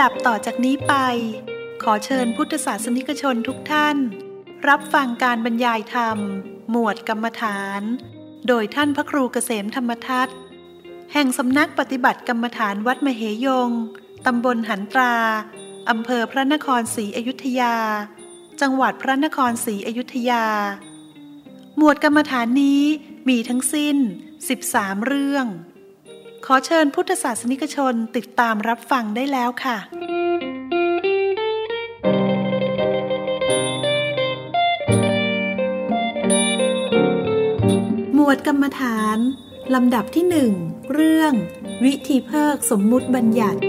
ดับต่อจากนี้ไป ขอเชิญพุทธศาสนิกชนทุกท่าน รับฟังการบรรยายธรรม หมวดกรรมฐาน โดยท่านพระครูเกษมธรรมทัตแห่งสำนักปฏิบัติกรรมฐานวัดมเหยง ตำบลหันตรา อำเภอพระนครศรีอยุธยา จังหวัดพระนครศรีอยุธยา หมวดกรรมฐานนี้มีทั้งสิ้น 13 เรื่อง อเชิญพุทธศาสนิกชนติดตามรับฟังได้แล้วค่ะหมวดกรรมฐาน ลำดับที่หนึ่งเรื่อง วิธีเพิกสมมุติบัญญัติ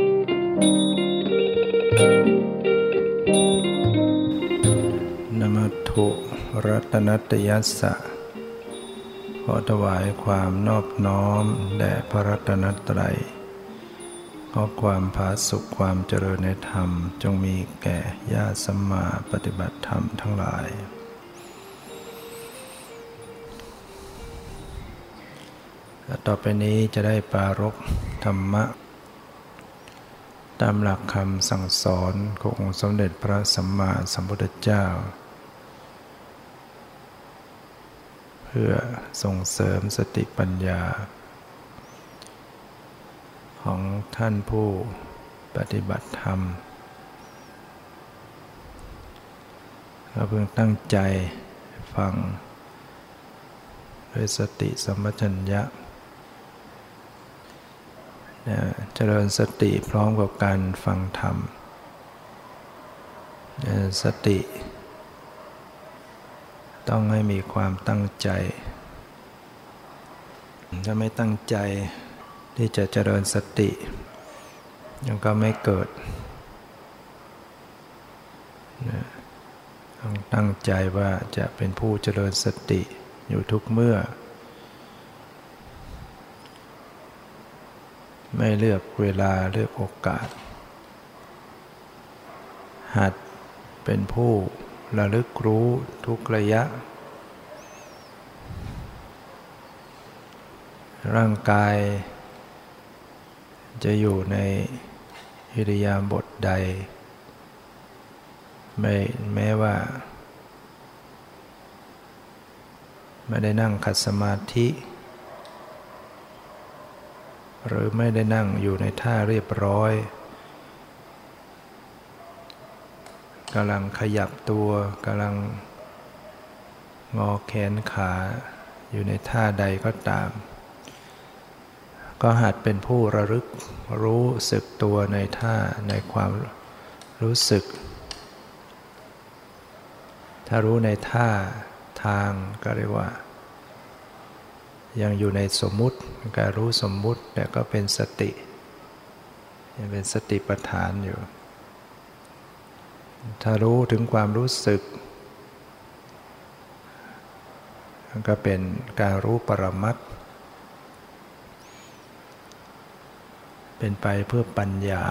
นมัตถุรัตนัตยัสสะ อถวายความนอบน้อมแด่พระรัตนตรัย ขอความผาสุขความเจริญในธรรม จงมีแก่ญาติสัมมาปฏิบัติธรรมทั้งหลาย ต่อไปนี้จะได้ปารกธรรมะ ตามหลักคำสั่งสอนขององค์สมเด็จพระสัมมาสัมพุทธเจ้า เพื่อส่งเสริมสติปัญญา ของท่านผู้ปฏิบัติธรรมเราเพิ่งตั้งใจฟัง ด้วยสติสัมปชัญญะนะเจริญสติพร้อมกับการฟังธรรมสติ ต้องให้มีความตั้งใจ ถ้าไม่ตั้งใจที่จะเจริญสติยังก็ไม่เกิดนะต้องตั้งใจว่าจะเป็นผู้เจริญสติอยู่ทุกเมื่อ ไม่เลือกเวลาเลือกโอกาส หัดเป็นผู้ ระลึกรู้ทุกระยะ ร่างกาย จะอยู่ในอิริยาบถใด ไม่แม้ว่า ไม่ได้นั่งขัดสมาธิ หรือไม่ได้นั่งอยู่ในท่าเรียบร้อย กำลังขยับตัวกำลังงอแขนขาอยู่ในท่าใดก็ตาม ก็หัดเป็นผู้ระลึกรู้สึกตัวในท่าในความรู้สึก ถ้ารู้ในท่าทางก็เรียกว่า ยังอยู่ในสมมุติการรู้สมมุติแต่ก็เป็นสติ ยังเป็นสติปัฏฐานอยู่ ถ้ารู้ถึงความรู้สึก ก็เป็นการรู้ปรมัตถ์เป็นไปเพื่อปัญญา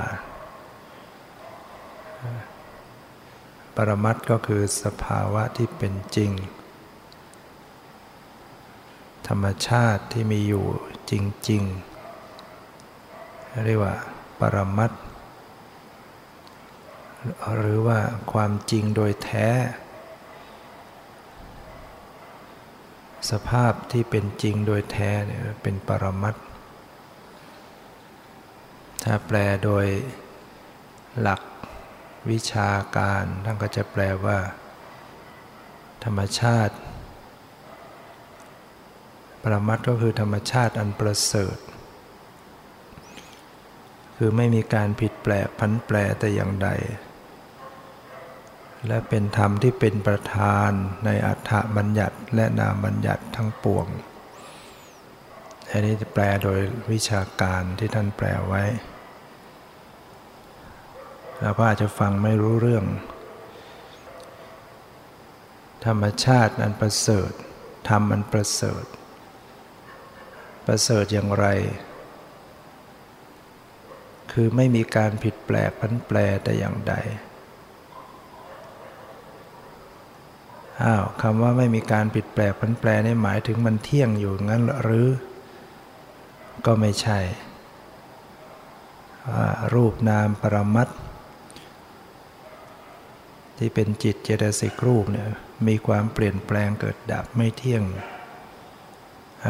ปรมัตถ์ก็คือสภาวะที่เป็นจริง ธรรมชาติที่มีอยู่จริง ๆ เรียกว่า ปรมัตถ์ หรือว่าความจริงโดยแท้ สภาพที่เป็นจริงโดยแท้เนี่ยเป็นปรมัตถ์ถ้าแปลโดยหลักวิชาการท่านก็จะแปลว่า ธรรมชาติ ปรมัตถ์ก็คือธรรมชาติอันประเสริฐ คือไม่มีการผิดแปลพันแปลแต่อย่างใด และเป็นธรรมที่เป็นประธานในอัฏฐบัญญัติและนามบัญญัติทั้งปวง อันนี้จะแปลโดยวิชาการที่ท่านแปลไว้ เราก็อาจจะฟังไม่รู้เรื่อง ธรรมชาติอันประเสริฐธรรมอันประเสริฐ ประเสริฐอย่างไร คือไม่มีการผิดแปลกพันแปลแต่อย่างใด อ้าวคำว่าไม่มีการผิดแปลกพันแปลนี่หมายถึงมันเที่ยงอยู่งั้นหรือ ก็ไม่ใช่ รูปนามปรมัตที่เป็นจิตเจตสิกรูปเนี่ยมีความเปลี่ยนแปลงเกิดดับไม่เที่ยง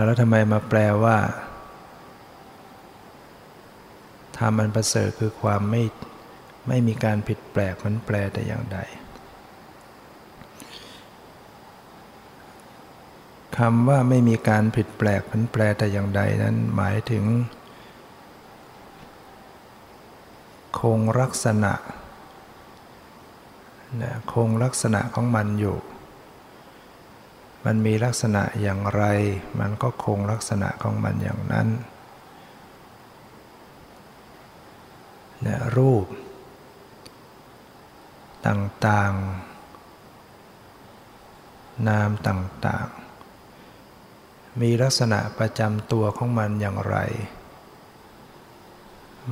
แล้วทำไมมาแปลว่าธรรมันประเสริฐคือความไม่ไม่มีการผิดแปลกมันแปลแต่อย่างใด คำว่าไม่มีการผิดแปลกมันแปลแต่อย่างใดนั้นหมายถึง คงลักษณะนะคงลักษณะของมันอยู่ มันมีลักษณะอย่างไร มันก็คงลักษณะของมันอย่างนั้นนะรูป ต่างๆ นามต่างๆ มีลักษณะประจำตัวของมันอย่างไร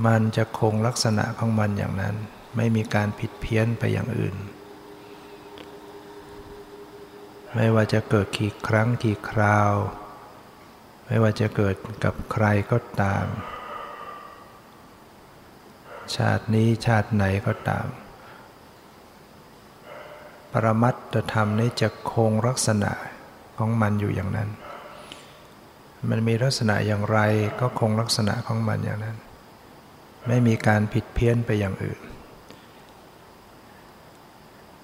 มันจะคงลักษณะของมันอย่างนั้น ไม่มีการผิดเพี้ยนไปอย่างอื่น ไม่ว่าจะเกิดกี่ครั้งกี่คราว ไม่ว่าจะเกิดกับใครก็ตาม ชาตินี้ชาติไหนก็ตาม ปรมัตถธรรมนี้จะคงลักษณะของมันอยู่อย่างนั้น มันมีลักษณะอย่างไรก็คงลักษณะของมันอย่างนั้น ไม่มีการผิดเพี้ยนไปอย่างอื่น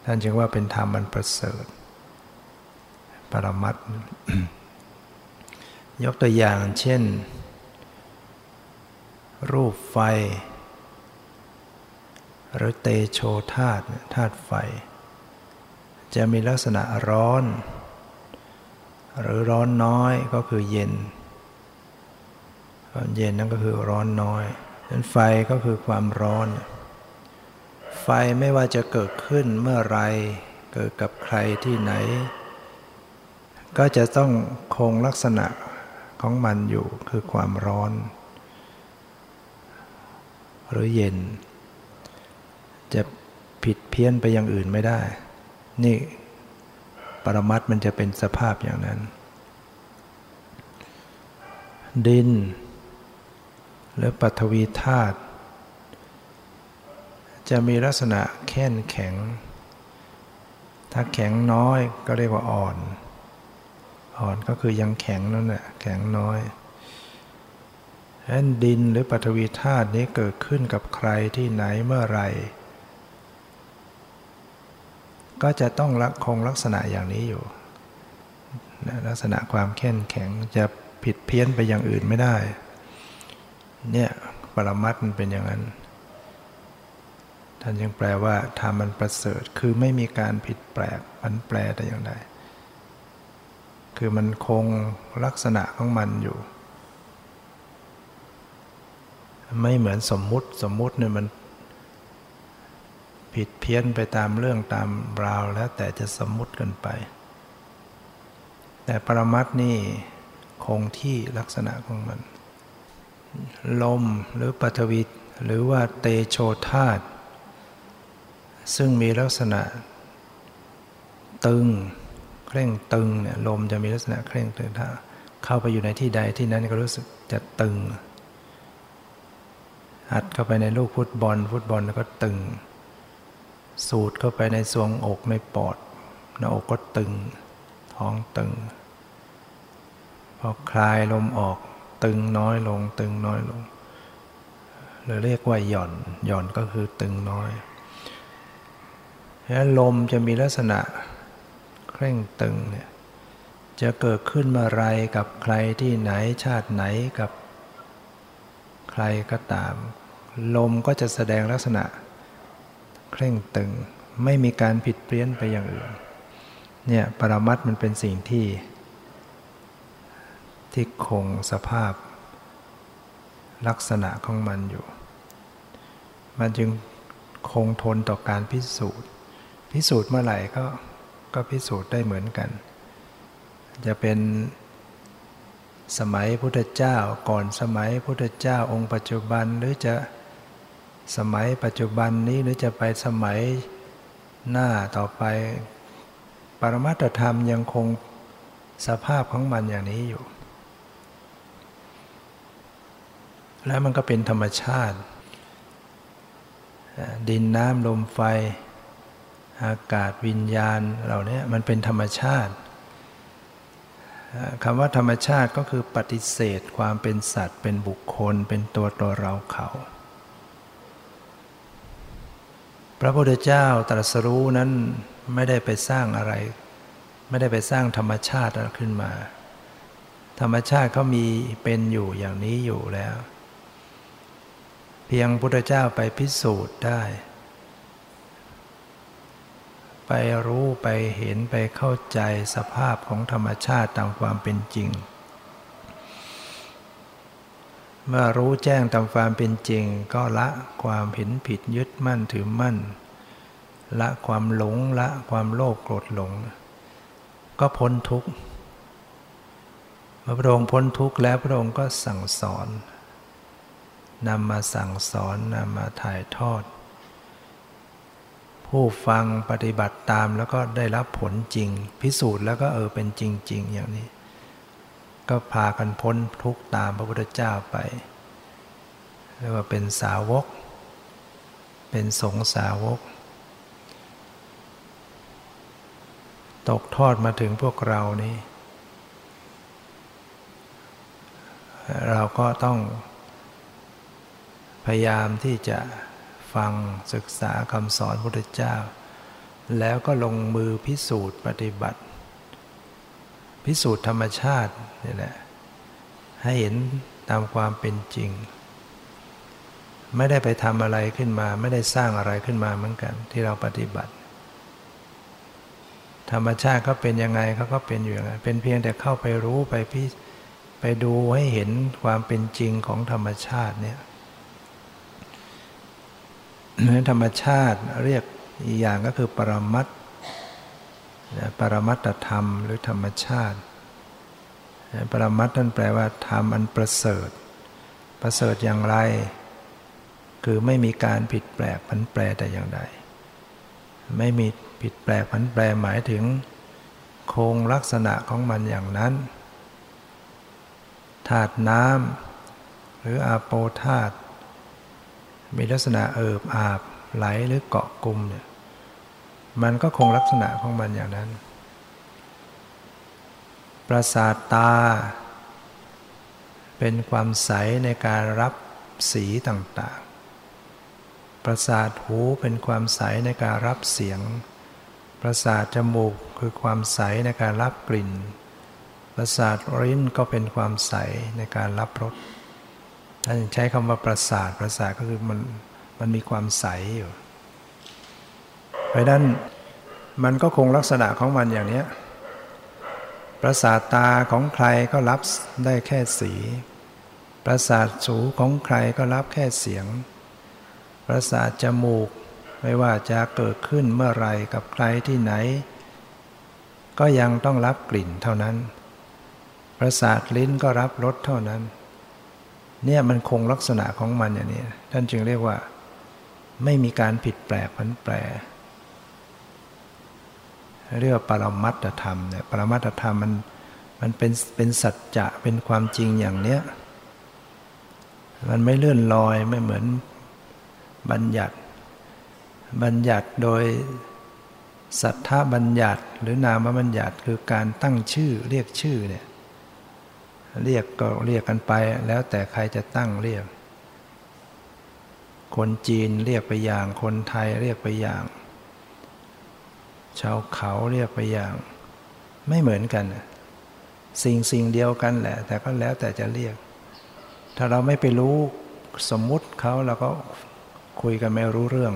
ท่านจึงว่าเป็นธรรมมันประเสริฐ ปรมัตยกตัวอย่างเช่น รูปไฟ หรือเตโชธาตุธาตุไฟ จะมีลักษณะร้อน หรือร้อนน้อยก็คือเย็นความเย็นนั่นก็คือร้อนน้อยฉะนั้นไฟก็คือความร้อน ไฟไม่ว่าจะเกิดขึ้นเมื่อไร เกิดกับใครที่ไหน ก็จะต้องคงลักษณะของมันอยู่คือความร้อน หรือเย็น จะผิดเพี้ยนไปอย่างอื่นไม่ได้ นี่ ปรมัตมันจะเป็นสภาพอย่างนั้น ดิน หรือปัทวีธาตุจะมีลักษณะแข็งแข็ง ถ้าแข็งน้อยก็เรียกว่าอ่อน อ่อนก็คือยังแข็งนั่นแหละแข็งน้อยแอนดินหรือปัทวีธาตุนี้เกิดขึ้นกับใครที่ไหนเมื่อไร ก็จะต้องรักคงลักษณะอย่างนี้อยู่ลักษณะความแข็งแข็งจะผิดเพี้ยนไปอย่างอื่นไม่ได้ เนี่ยปรมัตมันเป็นอย่างนั้น ท่านยังแปลว่าธรรมมันประเสริฐคือไม่มีการผิดแปลกมันแปลแต่อย่างใดคือมันคงลักษณะของมันอยู่ ไม่เหมือนสมมุติสมมุติเนี่ยมัน ผิดเพี้ยนไปตามเรื่องตามราวแล้วแต่จะสมมุติกันไป แต่ปรมัตนี่คงที่ลักษณะของมัน ลมหรือปัทวิตหรือว่าเตโชธาตซึ่งมีลักษณะ ตึงเคร่งตึงเนี่ยลมจะมีลักษณะเคร่งตึงถ้าเข้าไปอยู่ในที่ใดที่นั้นก็รู้สึกจะตึงอัดเข้าไปในลูกฟุตบอล ฟุตบอลแล้วก็ตึง สูดเข้าไปในสวงอกในปอดหน้าอกก็ตึง ท้องตึง พอคลายลมออกตึงน้อยลง ตึงน้อยลงหรือเรียกว่าหย่อน หย่อนก็คือตึงน้อยแล้วลมจะมีลักษณะเคร่งตึงเนี่ยจะเกิดขึ้นเมื่อไรกับใครที่ไหนชาติไหนกับใครก็ตาม ลมก็จะแสดงลักษณะ เคร่งตึง ไม่มีการผิดเปลี่ยนไปอย่างอื่นเนี่ยปรมัตมันเป็นสิ่งที่ที่คงสภาพลักษณะของมันอยู่ มันจึงคงทนต่อการพิสูจน์ พิสูจน์เมื่อไหร่ก็ก็พิสูจน์ได้เหมือนกัน จะเป็นสมัยพุทธเจ้าก่อนสมัยพุทธเจ้าองค์ปัจจุบันหรือจะ สมัยปัจจุบันนี้หรือจะไปสมัยหน้าต่อไป ปรมัตธรรมยังคงสภาพของมันอย่างนี้อยู่ แล้วมันก็เป็นธรรมชาติ ดินน้ำลมไฟ อากาศวิญญาณเหล่านี้มันเป็นธรรมชาติคำว่าธรรมชาติก็คือปฏิเสธความเป็นสัตว์ เป็นบุคคล เป็นตัวตัวเราเขา พ ระพุทธเจ้าตรัสรู้นั้นไม่ได้ไปสร้างอะไร ไม่ได้ไปสร้างธรรมชาติขึ้นมา ธรรมชาติเขามีเป็นอยู่อย่างนี้อยู่แล้ว เพียงพุทธเจ้าไปพิสูจน์ได้ ไปรู้ไปเห็นไปเข้าใจสภาพของธรรมชาติตามความเป็นจริง เมื่อรู้แจ้งตามความเป็นจริง ก็ละความเห็นผิดยึดมั่นถือมั่น ละความหลงละความโลภโกรธหลง ก็พ้นทุกข์เมื่อพระองค์พ้นทุกข์แล้วพระองค์ก็สั่งสอนนำมาสั่งสอนนำมาถ่ายทอด ผู้ฟังปฏิบัติตามแล้วก็ได้รับผลจริง พิสูจน์แล้วก็เออเป็นจริง ๆ อย่างนี้ ก็พากันพ้นทุกตามพระพุทธเจ้าไปเรียกว่าเป็นสาวก เป็นสงสาวก ตกทอดมาถึงพวกเรานี้ เราก็ต้อง พยายามที่จะฟังศึกษาคำสอนพระพุทธเจ้า แล้วก็ลงมือพิสูจน์ปฏิบัติ พิสูจน์ธรรมชาตินี่แหละให้เห็นตามความเป็นจริง ไม่ได้ไปทำอะไรขึ้นมา ไม่ได้สร้างอะไรขึ้นมาเหมือนกัน ที่เราปฏิบัติ ธรรมชาติเขาเป็นยังไงเขาก็เป็นอยู่อย่างนั้นเป็นเพียงแต่เข้าไปรู้ไปพิไปดูให้เห็นความเป็นจริงของธรรมชาติเนี่ยธรรมชาติเรียกอีกอย่างก็คือปรมัต ปรมัตธรรมหรือธรรมชาติ ปรมัตนั่นแปลว่าธรรมอันประเสริฐ ประเสริฐอย่างไร คือไม่มีการผิดแปลกผันแปรแต่อย่างใด ไม่มีผิดแปลกผันแปรหมายถึง โครงลักษณะของมันอย่างนั้นธาตุน้ำหรืออาโปธาตุมีลักษณะเอิบอาบไหลหรือเกาะกลุ่มเนี่ย มันก็คงลักษณะของมันอย่างนั้น ประสาทตา เป็นความใสในการรับสีต่างๆ ประสาทหูเป็นความใสในการรับเสียง ประสาทจมูกคือความใสในการรับกลิ่น ประสาทลิ้นก็เป็นความใสในการรับรสท่านใช้คำว่าประสาท ประสาทก็คือมันมันมีความใสอยู่ เพราะนั้นมันก็คงลักษณะของมันอย่างนี้ประสาทตาของใครก็รับได้แค่สี ประสาทสูของใครก็รับแค่เสียง ประสาทจมูกไม่ว่าจะเกิดขึ้นเมื่อไรกับใครที่ไหน ก็ยังต้องรับกลิ่นเท่านั้น ประสาทลิ้นก็รับรสเท่านั้น เนี่ยมันคงลักษณะของมันอย่างนี้ ท่านจึงเรียกว่า ไม่มีการผิดแปลกผันแปร เรียกว่าปรมัตธรรมเนี่ยปรมัตธรรมมันมันเป็นเป็นสัจจะเป็นความจริงอย่างเนี้ยมันไม่เลื่อนลอยไม่เหมือนบัญญัติ บัญญัติโดยสัทธาบัญญัติหรือนามบัญญัติคือการตั้งชื่อเรียกชื่อเนี่ยเรียกก็เรียกกันไปแล้วแต่ใครจะตั้งเรียก คนจีนเรียกไปอย่างคนไทยเรียกไปอย่าง ชาวเขาเรียกไปอย่าง ไม่เหมือนกัน สิ่งสิ่งเดียวกันแหละ แต่ก็แล้วแต่จะเรียก ถ้าเราไม่ไปรู้สมมุติเขาเราก็คุยกันไม่รู้เรื่อง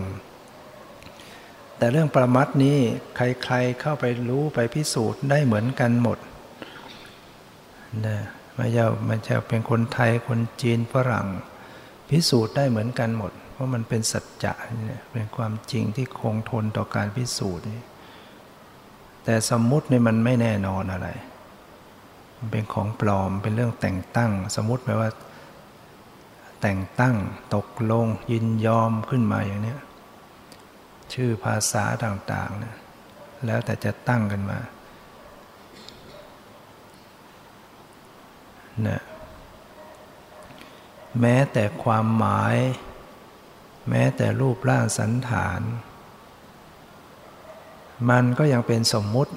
แต่เรื่องประมัดนี้ใครๆเข้าไปรู้ไปพิสูจน์ได้เหมือนกันหมดนะไม่ใช่ม่ใช่เป็นคนไทยคนจีนฝรั่ง พิสูจน์ได้เหมือนกันหมด เพราะมันเป็นสัจจะเนี่ยเป็นความจริงที่คงทนต่อการพิสูจน์นี่ แต่สมมุตินี่มันไม่แน่นอนอะไร มันเป็นของปลอมเป็นเรื่องแต่งตั้ง สมมติแปลว่า แต่งตั้งตกลงยินยอมขึ้นมาอย่างนี้ชื่อภาษาต่างๆนะแล้วแต่จะตั้งกันมานะแม้แต่ความหมาย แม้แต่รูปร่างสันฐาน มันก็ยังเป็นสมมุติ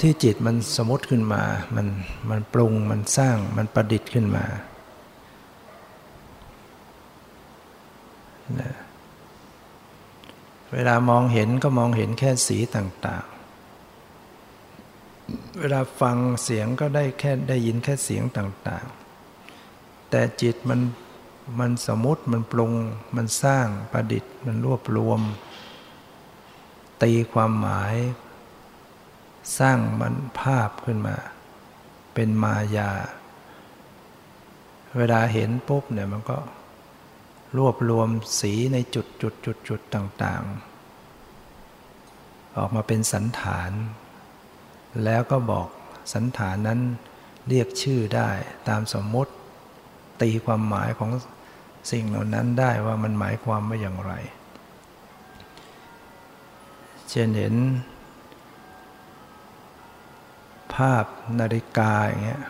ที่จิตมันสมมติขึ้นมา มันมันปรุงมันสร้างมันประดิษฐ์ขึ้นมาเวลามองเห็นก็มองเห็นแค่สีต่างๆ เวลาฟังเสียงก็ได้แค่ได้ยินแค่เสียงต่างๆ แต่จิตมัน มันสมมติมันปรุง มันสร้างประดิษฐ์ มันรวบรวม ตีความหมาย สร้างมันภาพขึ้นมา เป็นมายา เวลาเห็นปุ๊บเนี่ยมันก็รวบรวมสีในจุดจุดจุดจุดต่าง ๆ ออกมาเป็นสันฐาน แล้วก็บอกสันฐานนั้นเรียกชื่อได้ตามสมมติ ตีความหมายของสิ่งเหล่านั้นได้ว่ามันหมายความว่าอย่างไร เช่นเห็น ภาพนาฬิกาอย่างเงี้ย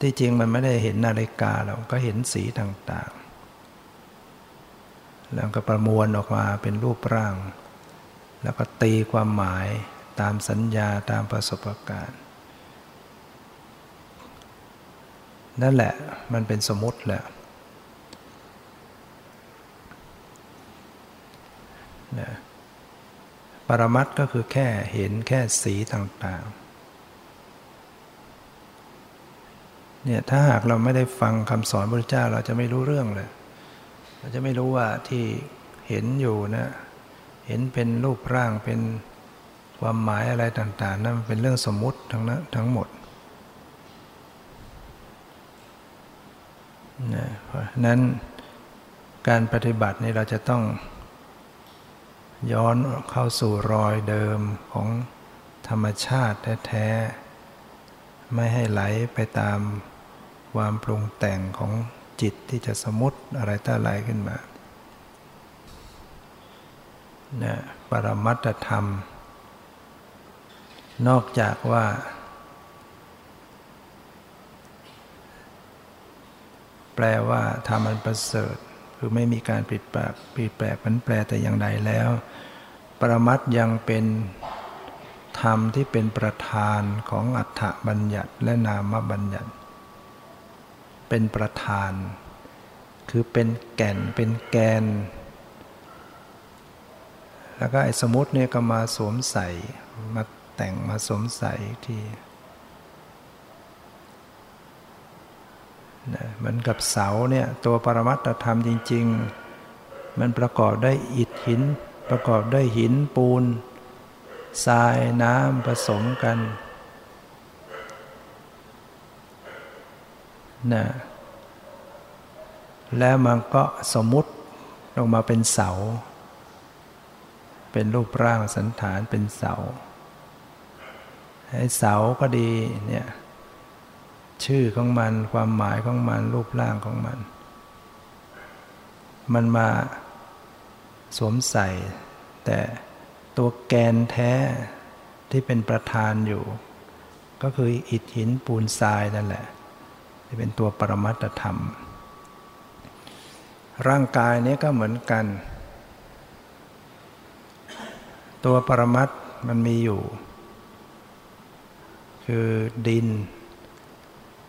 ที่จริงมันไม่ได้เห็นนาฬิกาเราก็เห็นสีต่างๆ แล้วก็ประมวลออกมาเป็นรูปร่าง แล้วก็ตีความหมายตามสัญญาตามประสบการณ์ นั่นแหละมันเป็นสมมติแหละปรมัตก็คือแค่เห็นแค่สีต่างๆ เนี่ยถ้าหากเราไม่ได้ฟังคำสอนพระเจ้าเราจะไม่รู้เรื่องเลย เราจะไม่รู้ว่าที่เห็นอยู่นะเห็นเป็นรูปร่างเป็นความหมายอะไรต่างๆนั่นเป็นเรื่องสมมุติทั้งนั้นทั้งหมด นะเพราะนั้นการปฏิบัตินี่เราจะต้องย้อนเข้าสู่รอยเดิมของธรรมชาติแท้ๆ ไม่ให้ไหลไปตามความปรุงแต่งของจิตที่จะสมมติอะไรต่ออะไรขึ้นมานะปรมัตธรรม นอกจากว่า แปลว่าธรรมันประเสริฐ คือไม่มีการปิดแปลกปิดแปลกมันแปลแต่อย่างใดแล้ว ปรมัตยังเป็นธรรมที่เป็นประธานของอัฏฐบัญญัติและนามบัญญัติ เป็นประธาน คือเป็นแก่นเป็นแกน แล้วก็ไอ้สมุติเนี่ยก็มาสวมใส่มาแต่งมาสวมใส่ที่นะ เหมือนกับเสาเนี่ยตัวปรมัตธรรมจริง ๆ มันประกอบได้อิฐหิน ประกอบได้หินปูนทรายน้ำผสมกันนะแล้วมันก็สมมุติลงมาเป็นเสา เป็นรูปร่างสันฐานเป็นเสาไอ้เสาก็ดีเนี่ย ชื่อของมัน ความหมายของมัน รูปร่างของมัน มันมาสวมใส่ แต่ตัวแกนแท้ที่เป็นประธานอยู่ ก็คืออิฐหินปูนทรายนั่นแหละ ที่เป็นตัวปรมัตธรรม ร่างกายนี้ก็เหมือนกัน ตัวปรมัตมันมีอยู่ คือดิน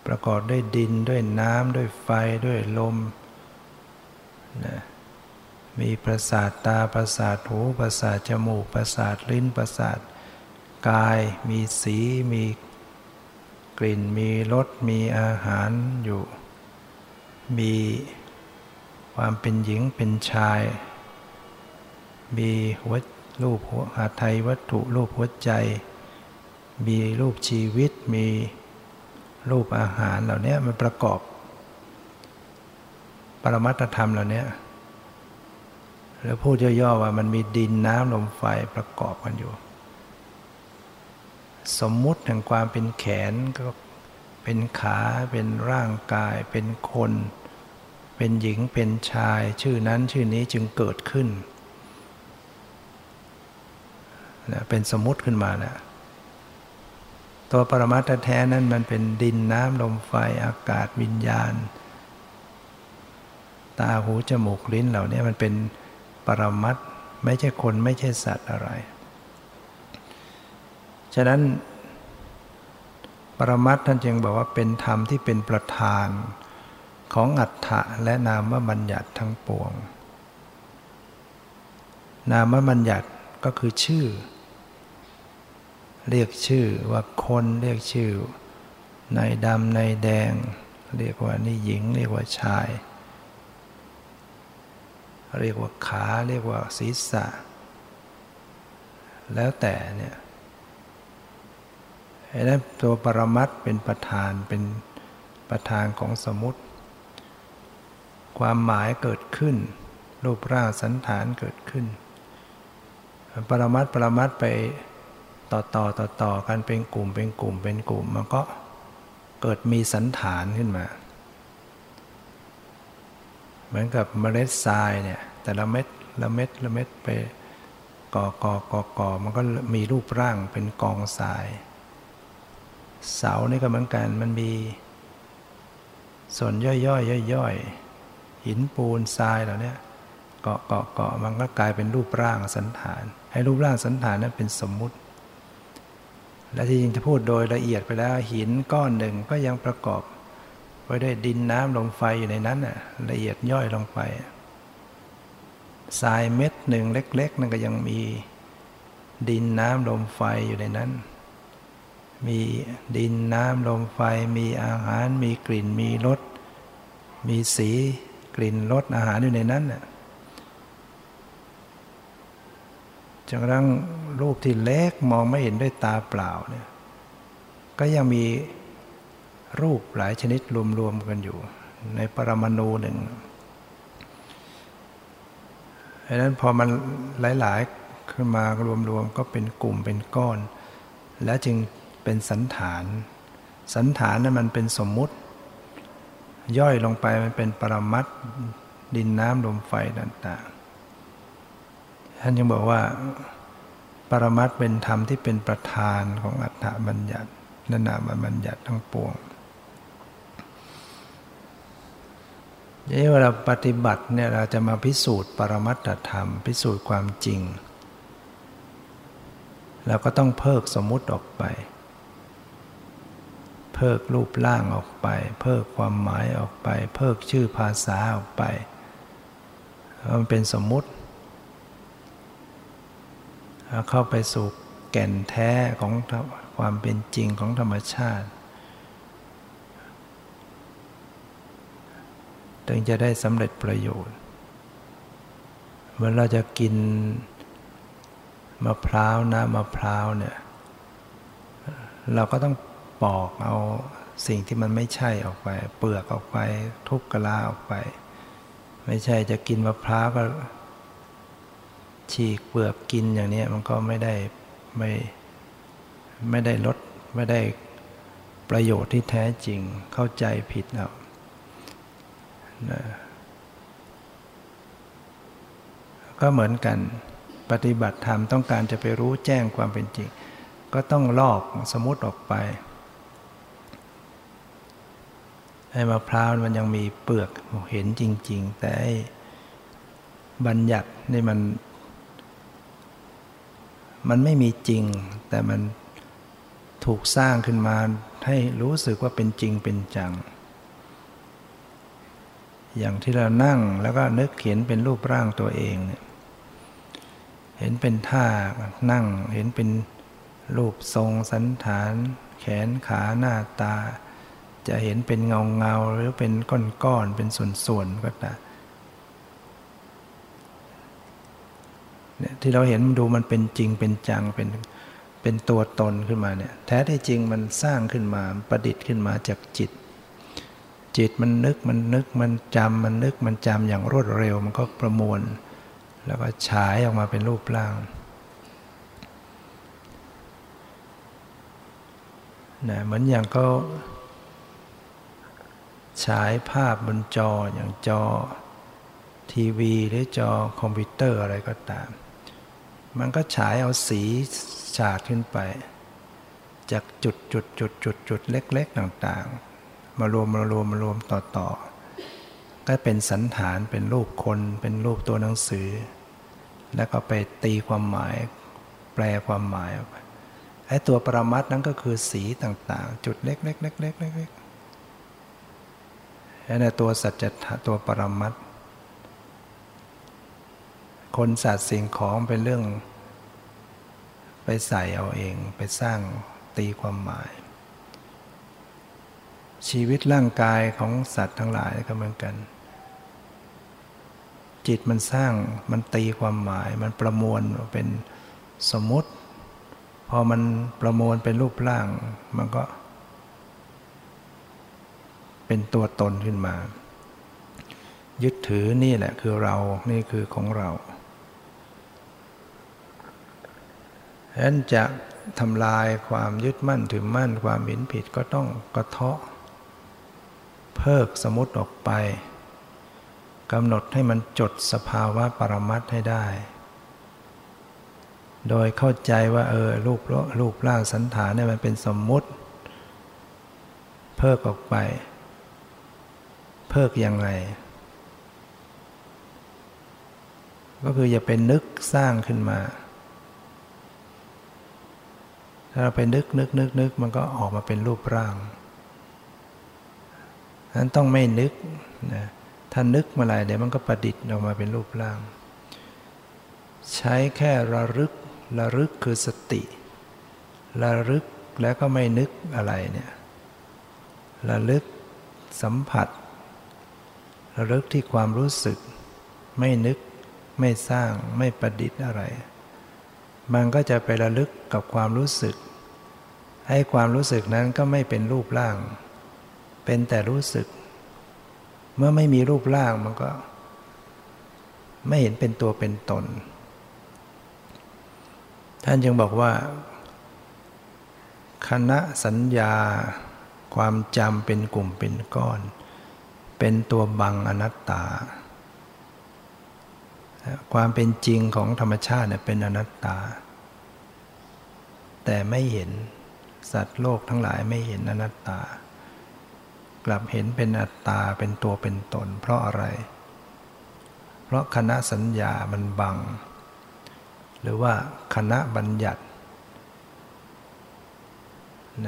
ประกอบด้วยดินด้วยน้ำด้วยไฟด้วยลมนะมีประสาทตาประสาทหูประสาทจมูกประสาทลิ้นประสาทกาย มีสีมีกลิ่นมีรสมีอาหารอยู่ มีความเป็นหญิงเป็นชาย มีหัวรูปหัวหาไทยวัตถุรูปหัวใจ มีรูปชีวิตมี รูปอาหารเหล่านี้มันประกอบ ปรมัตธรรมเหล่านี้แล้วพูดย่อๆว่ามันมีดินน้ำลมไฟประกอบกันอยู่ สมมุติแห่งความเป็นแขนก็เป็นขาเป็นร่างกายเป็นคน เป็นหญิงเป็นชาย ชื่อนั้นชื่อนี้จึงเกิดขึ้นนะเป็นสมมุติขึ้นมานะ ตัวปรมัตถแท้นั้นมันเป็นดินน้ำลมไฟอากาศวิญญาณ ตาหูจมูกลิ้นเหล่านี้มันเป็นปรมัตไม่ใช่คนไม่ใช่สัตว์อะไร ฉะนั้นปรมัตท่านจึงบอกว่าเป็นธรรมที่เป็นประธานของอัฏฐะและนามบัญญัติทั้งปวง นามบัญญัติก็คือชื่อ เรียกชื่อว่าคนเรียกชื่อ ในดำในแดง เรียกว่านี่หญิง เรียกว่าชาย เรียกว่าขาเรียกว่าศีรษะ แล้วแต่เนี่ยไอ้นั้นตัวปรมัตเป็นประธานเป็นประธานของสมุติ ความหมายเกิดขึ้น รูปร่างสันฐานเกิดขึ้น ปรมัตปรมัตไป ต่อต่อต่อต่อกันเป็นกลุ่มเป็นกลุ่มเป็นกลุ่มมันก็เกิดมีสันฐานขึ้นมา เหมือนกับเมล็ดทรายเนี่ยแต่ละเม็ดละเม็ดละเม็ดไปก่อก่อก่อก่อมันก็มีรูปร่างเป็นกองทราย เสานี่ก็เหมือนกันมันมี ส่วนย่อยย่อยย่อยย่อยหินปูนทรายเหล่านี้เกาะเกาะเกาะมันก็กลายเป็นรูปร่างสันฐาน ให้รูปร่างสันฐานนั้นเป็นสมมุติ และที่จริงจะพูดโดยละเอียดไปแล้วหินก้อนหนึ่งก็ยังประกอบไว้ด้วยดินน้ำลมไฟอยู่ในนั้นน่ะละเอียดย่อยลงไปทรายเม็ดหนึ่งเล็ก ๆ นั่นก็ยังมีดินน้ำลมไฟอยู่ในนั้น มีดินน้ำลมไฟ มีอาหาร มีกลิ่น มีรส มีสีกลิ่นรสอาหารอยู่ในนั้นน่ะจนกระทั่ง รูปที่เล็กมองไม่เห็นด้วยตาเปล่าเนี่ยก็ยังมีรูปหลายชนิดรวมๆกันอยู่ ในปรมาณูหนึ่งดังนั้นพอมันหลายๆขึ้นมารวมๆก็เป็นกลุ่มเป็นก้อน แล้วจึงเป็นสันฐาน สันฐานนั้นมันเป็นสมมุติ ย่อยลงไปมันเป็นปรมัตดินน้ำลมไฟต่างๆท่านยังบอกว่า ปรมัตเป็นธรรมที่เป็นประธานของอัฏฐบัญญัตินนามบัญญัติทั้งปวงนี่เวลาปฏิบัติเนี่ยเราจะมาพิสูจน์ปรมัตธรรม พิสูจน์ความจริง เราก็ต้องเพิกสมมุติออกไป เพิกรูปร่างออกไป เพิกความหมายออกไป เพิกชื่อภาษาออกไปมันเป็นสมมุติ เข้าไปสู่แก่นแท้ของความเป็นจริงของธรรมชาติถึงจะได้สำเร็จประโยชน์ เมื่อเราจะกินมะพร้าวน้ำมะพร้าวเนี่ย เราก็ต้องปอกเอาสิ่งที่มันไม่ใช่ออกไป เปลือกออกไป ทุบกะลาออกไป ไม่ใช่จะกินมะพร้าวก็ ฉีกเปลือกกินอย่างนี้มันก็ไม่ได้ไม่ไม่ได้ลดไม่ได้ประโยชน์ที่แท้จริงเข้าใจผิดแล้วนะก็เหมือนกันปฏิบัติธรรมต้องการจะไปรู้แจ้งความเป็นจริง ก็ต้องลอกสมมติออกไปไอ้มะพร้าวมันยังมีเปลือกเห็นจริง ๆ แต่บัญญัตินี่มัน มันไม่มีจริง แต่มันถูกสร้างขึ้นมาให้รู้สึกว่าเป็นจริงเป็นจัง อย่างที่เรานั่งแล้วก็นึกเห็นเป็นรูปร่างตัวเองเนี่ยเห็นเป็นท่านั่งเห็นเป็นรูปทรงสันฐาน แขนขาหน้าตา จะเห็นเป็นเงาเงาหรือเป็นก้อนๆเป็นส่วนๆก็ตาม เนี่ยที่เราเห็นดูมันเป็นจริงเป็นจังเป็นเป็นตัวตนขึ้นมาเนี่ยแท้ที่จริงมันสร้างขึ้นมาประดิษฐ์ขึ้นมาจากจิต จิตมันนึกมันนึกมันจำมันนึกมันจำอย่างรวดเร็วมันก็ประมวล แล้วก็ฉายออกมาเป็นรูปร่างนะเหมือนอย่างก็ฉายภาพบนจออย่างจอทีวีหรือจอคอมพิวเตอร์อะไรก็ตาม มันก็ฉายเอาสีฉาดขึ้นไป จากจุดจุดจุดจุดจุดเล็ก ๆ ต่างๆ มารวมมารวมมารวมต่อๆ ก็เป็นสันฐานเป็นรูปคน เป็นรูปตัวหนังสือ แล้วก็ไปตีความหมาย แปลความหมายออกไปไอ้ตัวปรมัตนั้นก็คือสีต่างๆ จุดเล็กๆเล็กๆเล็กๆนั่นตัวสัจธรรมตัวปรมัต คนสัตว์สิ่งของเป็นเรื่อง ไปใส่เอาเองไปสร้างตีความหมาย ชีวิตร่างกายของสัตว์ทั้งหลายก็เหมือนกัน จิตมันสร้างมันตีความหมาย มันประมวลเป็นสมมติ พอมันประมวลเป็นรูปร่าง มันก็ เป็นตัวตนขึ้นมา ยึดถือนี่แหละคือเรานี่คือของเรา ฉะนั้นจะทำลายความยึดมั่นถือมั่นความเห็นผิดก็ต้องกระเทาะ เพิกสมุติออกไปกำหนดให้มันจดสภาวะปรมัตให้ได้ โดยเข้าใจว่าเออรูปรูปร่างสันฐานเนี่ยมันเป็นสมมุติ เพิกออกไป เพิกย่างไรก็คืออย่าเป็นนึกสร้างขึ้นมา ถ้าเราไปนึกนึกนึกนึกมันก็ออกมาเป็นรูปร่างนั้นต้องไม่นึกนะถ้านึกเมื่อไรเดี๋ยวมันก็ประดิษฐ์ออกมาเป็นรูปร่าง ใช้แค่ระลึกระลึกคือสติ ระลึกแล้วก็ไม่นึกอะไรเนี่ยระลึกสัมผัส ระลึกที่ความรู้สึก ไม่นึกไม่สร้างไม่ประดิษฐ์อะไร มันก็จะไประลึกกับความรู้สึก ให้ความรู้สึกนั้นก็ไม่เป็นรูปร่าง เป็นแต่รู้สึก เมื่อไม่มีรูปร่างมันก็ ไม่เห็นเป็นตัวเป็นตน ท่านจึงบอกว่า คณะสัญญา ความจำเป็นกลุ่มเป็นก้อน เป็นตัวบังอนัตตา ความเป็นจริงของธรรมชาติเป็นอนัตตา แต่ไม่เห็นสัตว์โลกทั้งหลายไม่เห็นอนัตตา กลับเห็นเป็นอัตตาเป็นตัวเป็นตน เพราะอะไร เพราะคณะสัญญามันบัง หรือว่าคณะบัญญัติ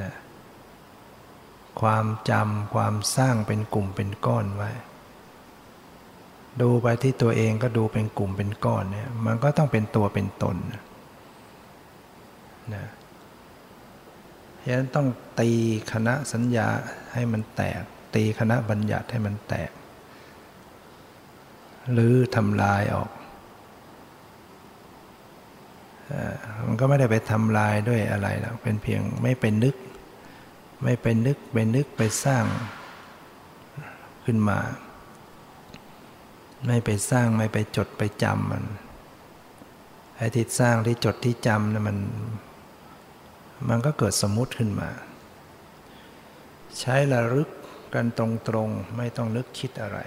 นะความจำความสร้างเป็นกลุ่มเป็นก้อนไว้ ดูไปที่ตัวเองก็ดูเป็นกลุ่มเป็นก้อนเนี่ยมันก็ต้องเป็นตัวเป็นตนนะฉะนั้นต้องตีคณะสัญญาให้มันแตก ตีคณะบัญญัติให้มันแตก หรือทำลายออกมันก็ไม่ได้ไปทำลายด้วยอะไรหรอกเป็นเพียงไม่เป็นนึก ไม่เป็นนึกเป็นนึกไปสร้างขึ้นมา ไม่ไปสร้างไม่ไปจดไปจำมันไอ้ที่สร้างที่จดที่จำนะมัน มันก็เกิดสมมุติขึ้นมา ใช้ระลึกกันตรงๆ ไม่ต้องนึกคิดอะไร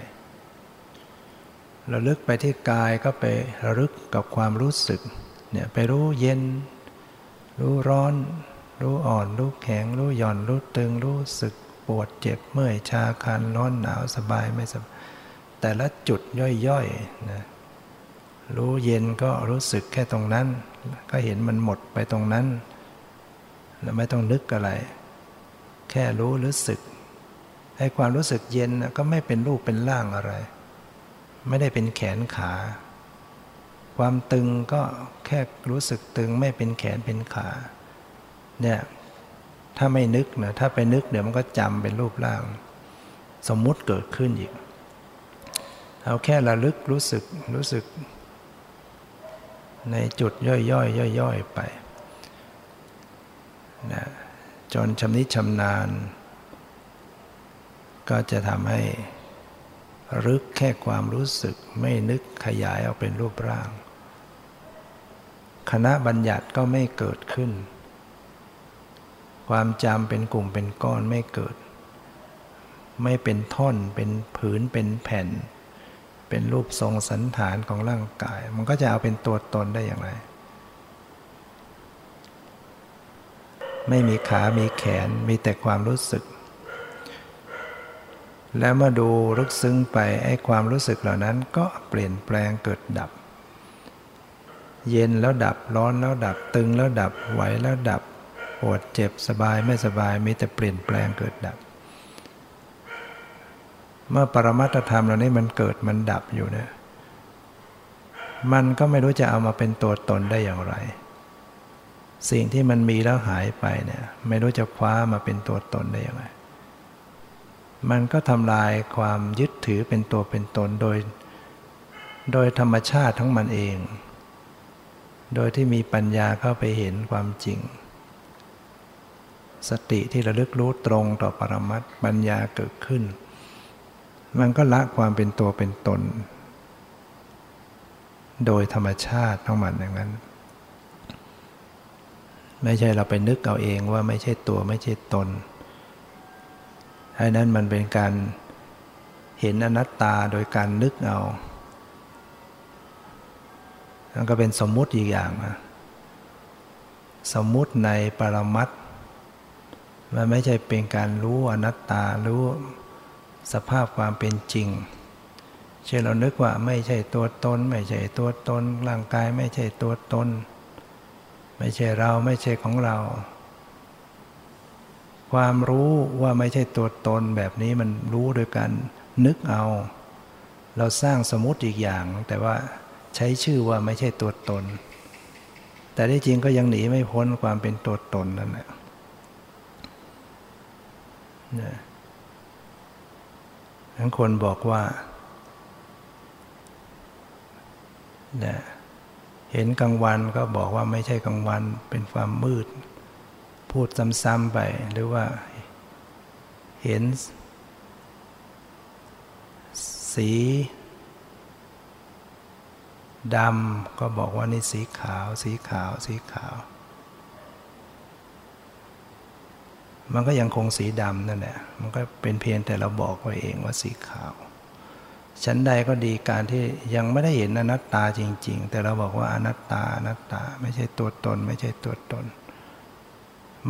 ระลึกไปที่กายก็ไประลึกกับความรู้สึกเนี่ยไปรู้เย็น รู้ร้อน รู้อ่อน รู้แข็ง รู้หย่อน รู้ตึง รู้สึกปวดเจ็บเมื่อยชาคันร้อนหนาวสบายไม่สบาย แต่ละจุดย่อยๆนะรู้เย็นก็รู้สึกแค่ตรงนั้น ก็เห็นมันหมดไปตรงนั้น แล้วไม่ต้องนึกอะไร แค่รู้รู้สึก ให้ความรู้สึกเย็นก็ไม่เป็นรูปเป็นร่างอะไร ไม่ได้เป็นแขนขา ความตึงก็แค่รู้สึกตึงไม่เป็นแขนเป็นขา เนี่ยถ้าไม่นึกนะถ้าไปนึกเดี๋ยวมันก็จำเป็นรูปร่าง สมมุติเกิดขึ้นอีก เอาแค่ระลึกรู้สึกรู้สึก ในจุดย่อยย่อยย่อยย่อยไปนะจนชำนิชำนาญ ก็จะทำให้รึกแค่ความรู้สึกไม่นึกขยายออกเป็นรูปร่าง คณะบัญญัติก็ไม่เกิดขึ้น ความจำเป็นกลุ่มเป็นก้อนไม่เกิด ไม่เป็นท่อนเป็นผืนเป็นแผ่น เป็นรูปทรงสันฐานของร่างกาย มันก็จะเอาเป็นตัวตนได้อย่างไร ไม่มีขา มีแขน มีแต่ความรู้สึก แล้วมาดูลึกซึ้งไป ไอ้ความรู้สึกเหล่านั้นก็เปลี่ยนแปลงเกิดดับ เย็นแล้วดับ ร้อนแล้วดับ ตึงแล้วดับ ไหวแล้วดับ ปวดเจ็บสบายไม่สบาย มีแต่เปลี่ยนแปลงเกิดดับ เมื่อปรมัตธรรมเหล่านี้มันเกิดมันดับอยู่เนี่ยมันก็ไม่รู้จะเอามาเป็นตัวตนได้อย่างไร สิ่งที่มันมีแล้วหายไปเนี่ย ไม่รู้จะคว้ามาเป็นตัวตนได้อย่างไร มันก็ทำลายความยึดถือเป็นตัวเป็นตนโดย โดยธรรมชาติทั้งมันเอง โดยที่มีปัญญาเข้าไปเห็นความจริง สติที่ระลึกรู้ตรงต่อปรมัตปัญญาเกิดขึ้น มันก็ละความเป็นตัวเป็นตน โดยธรรมชาติทั้งมันอย่างนั้น ไม่ใช่เราไปนึกเอาเองว่าไม่ใช่ตัวไม่ใช่ตนไอ้นั้นมันเป็นการเห็นอนัตตาโดยการนึกเอานั่นก็เป็นสมมุติอีกอย่างนะสมมุติในปรมัตมันไม่ใช่เป็นการรู้อนัตตารู้ สภาพความเป็นจริง เช่นเรานึกว่าไม่ใช่ตัวตน ไม่ใช่ตัวตน ร่างกายไม่ใช่ตัวตน ไม่ใช่เราไม่ใช่ของเรา ความรู้ว่าไม่ใช่ตัวตนแบบนี้มันรู้โดยการนึกเอา เราสร้างสมมติอีกอย่าง แต่ว่าใช้ชื่อว่าไม่ใช่ตัวตน แต่ที่จริงก็ยังหนีไม่พ้นความเป็นตัวตนนั่นแหละ ทั้งคนบอกว่าเนี่ยเห็นกลางวันก็บอกว่าไม่ใช่กลางวันเป็นความมืด พูดซ้ำๆไปหรือว่าเห็น สีดำก็บอกว่านี่สีขาว สีขาว สีขาว มันก็ยังคงสีดำนั่นแหละ มันก็เป็นเพียงแต่เราบอกไว้เองว่าสีขาวชั้นใดก็ดีการที่ยังไม่ได้เห็นอนัตตาจริง ๆ แต่เราบอกว่าอนัตตาอนัตตาไม่ใช่ตัวตน ไม่ใช่ตัวตน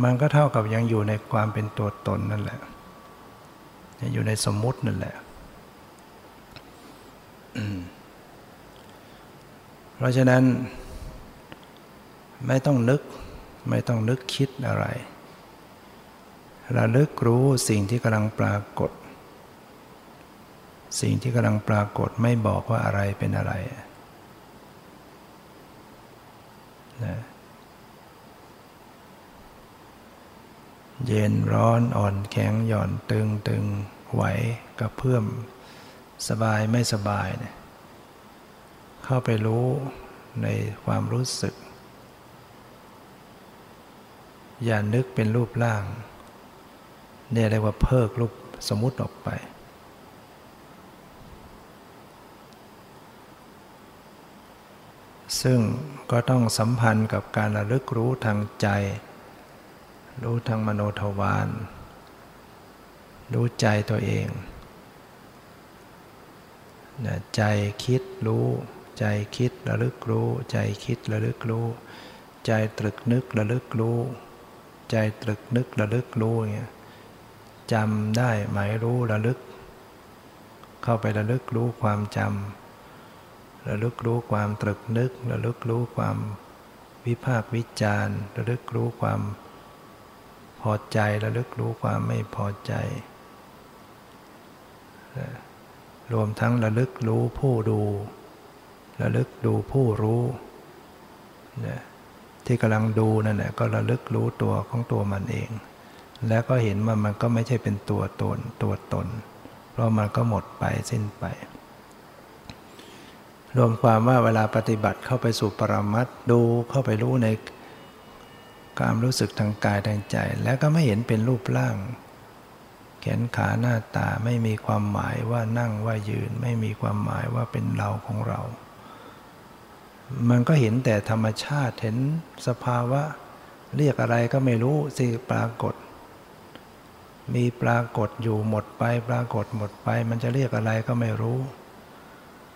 มันก็เท่ากับยังอยู่ในความเป็นตัวตนนั่นแหละอยู่ในสมมุตินั่นแหละเพราะฉะนั้น ไม่ต้องนึกไม่ต้องนึกคิดอะไร ระลึกรู้สิ่งที่กำลังปรากฏ สิ่งที่กำลังปรากฏไม่บอกว่าอะไรเป็นอะไรนะเย็นร้อนอ่อนแข็งหย่อนตึงตึงไหวกระเพื่อม สบายไม่สบายเนี่ยเข้าไปรู้ในความรู้สึก อย่านึกเป็นรูปร่าง เนี่ยเรียกว่าเพิกรูปสมมุติออกไป ซึ่งก็ต้องสัมพันธ์กับการระลึกรู้ทางใจ รู้ทางมโนทวาร รู้ใจตัวเองใจคิดรู้ ใจคิดระลึกรู้ ใจคิดระลึกรู้ ใจตรึกนึกระลึกรู้ ใจตรึกนึกระลึกรู้อย่างเงี้ย จำได้หมายรู้ระลึก เข้าไประลึกรู้ความจำระลึกรู้ความตรึกนึก ระลึกรู้ความวิภาควิจารระลึกรู้ความพอใจระลึกรู้ความไม่พอใจ รวมทั้งระลึกรู้ผู้ดู ระลึกดูผู้รู้ที่กำลังดูนั่นแหละก็ระลึกรู้ตัวของตัวมันเอง แล้วก็เห็นว่ามันก็ไม่ใช่เป็นตัวตนตัวตน เพราะมันก็หมดไปสิ้นไป รวมความว่าเวลาปฏิบัติเข้าไปสู่ปรมัตดูเข้าไปรู้ในความรู้สึกทางกายทางใจ แล้วก็ไม่เห็นเป็นรูปร่าง แขนขาหน้าตาไม่มีความหมายว่านั่งว่ายืน ไม่มีความหมายว่าเป็นเราของเรา มันก็เห็นแต่ธรรมชาติเห็นสภาวะ เรียกอะไรก็ไม่รู้สิปรากฏ มีปรากฏอยู่หมดไป ปรากฏหมดไป มันจะเรียกอะไรก็ไม่รู้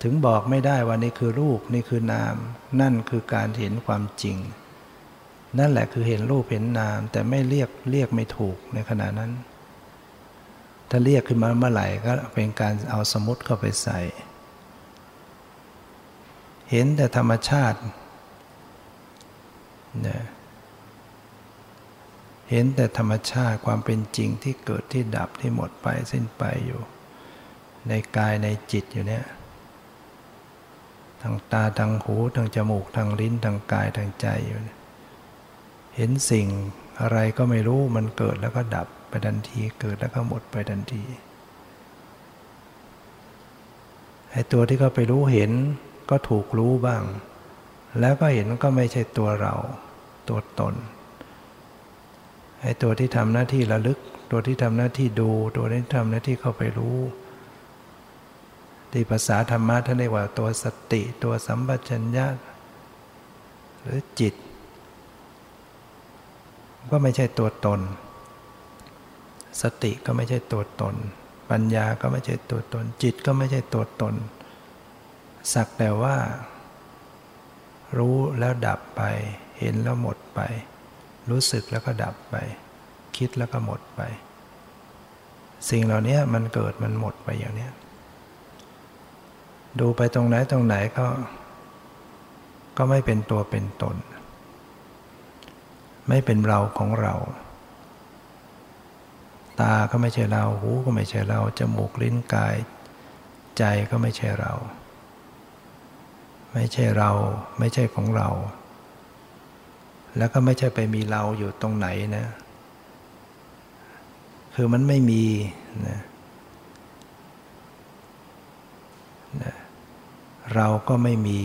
ถึงบอกไม่ได้ว่านี่คือรูปนี่คือนาม นั่นคือการเห็นความจริง นั่นแหละคือเห็นรูปเห็นนาม แต่ไม่เรียกเรียกไม่ถูกในขณะนั้น ถ้าเรียกขึ้นมาเมื่อไหร่ก็เป็นการเอาสมมติเข้าไปใส่ เห็นแต่ธรรมชาติเนะ เห็นแต่ธรรมชาติความเป็นจริงที่เกิดที่ดับที่หมดไปสิ้นไปอยู่ ในกายในจิตอยู่เนี่ยทางตาทางหูทางจมูกทางลิ้นทางกายทางใจอยู่ เห็นสิ่งอะไรก็ไม่รู้มันเกิดแล้วก็ดับไปทันทีเกิดแล้วก็หมดไปทันทีไอ้ตัวที่เขาไปรู้เห็นก็ถูกรู้บ้าง แล้วก็เห็นก็ไม่ใช่ตัวเรา ตัวตน ไอ้ตัวที่ทำหน้าที่ระลึก ตัวที่ทำหน้าที่ดู ตัวที่ทำหน้าที่เข้าไปรู้ที่ภาษาธรรมะท่านเรียกว่าตัวสติ ตัวสัมปชัญญะหรือจิต ก็ไม่ใช่ตัวตน สติก็ไม่ใช่ตัวตน ปัญญาก็ไม่ใช่ตัวตน จิตก็ไม่ใช่ตัวตน สักแต่ว่า รู้แล้วดับไป เห็นแล้วหมดไป รู้สึกแล้วก็ดับไป คิดแล้วก็หมดไป สิ่งเหล่านี้มันเกิดมันหมดไปอย่างนี้ดูไปตรงไหนตรงไหนก็ ก็ไม่เป็นตัวเป็นตน ไม่เป็นเราของเรา ตาก็ไม่ใช่เรา หูก็ไม่ใช่เรา จมูกลิ้นกาย ใจก็ไม่ใช่เรา ไม่ใช่เรา ไม่ใช่ของเรา แล้วก็ไม่ใช่ไปมีเราอยู่ตรงไหนนะ คือมันไม่มีนะเราก็ไม่มี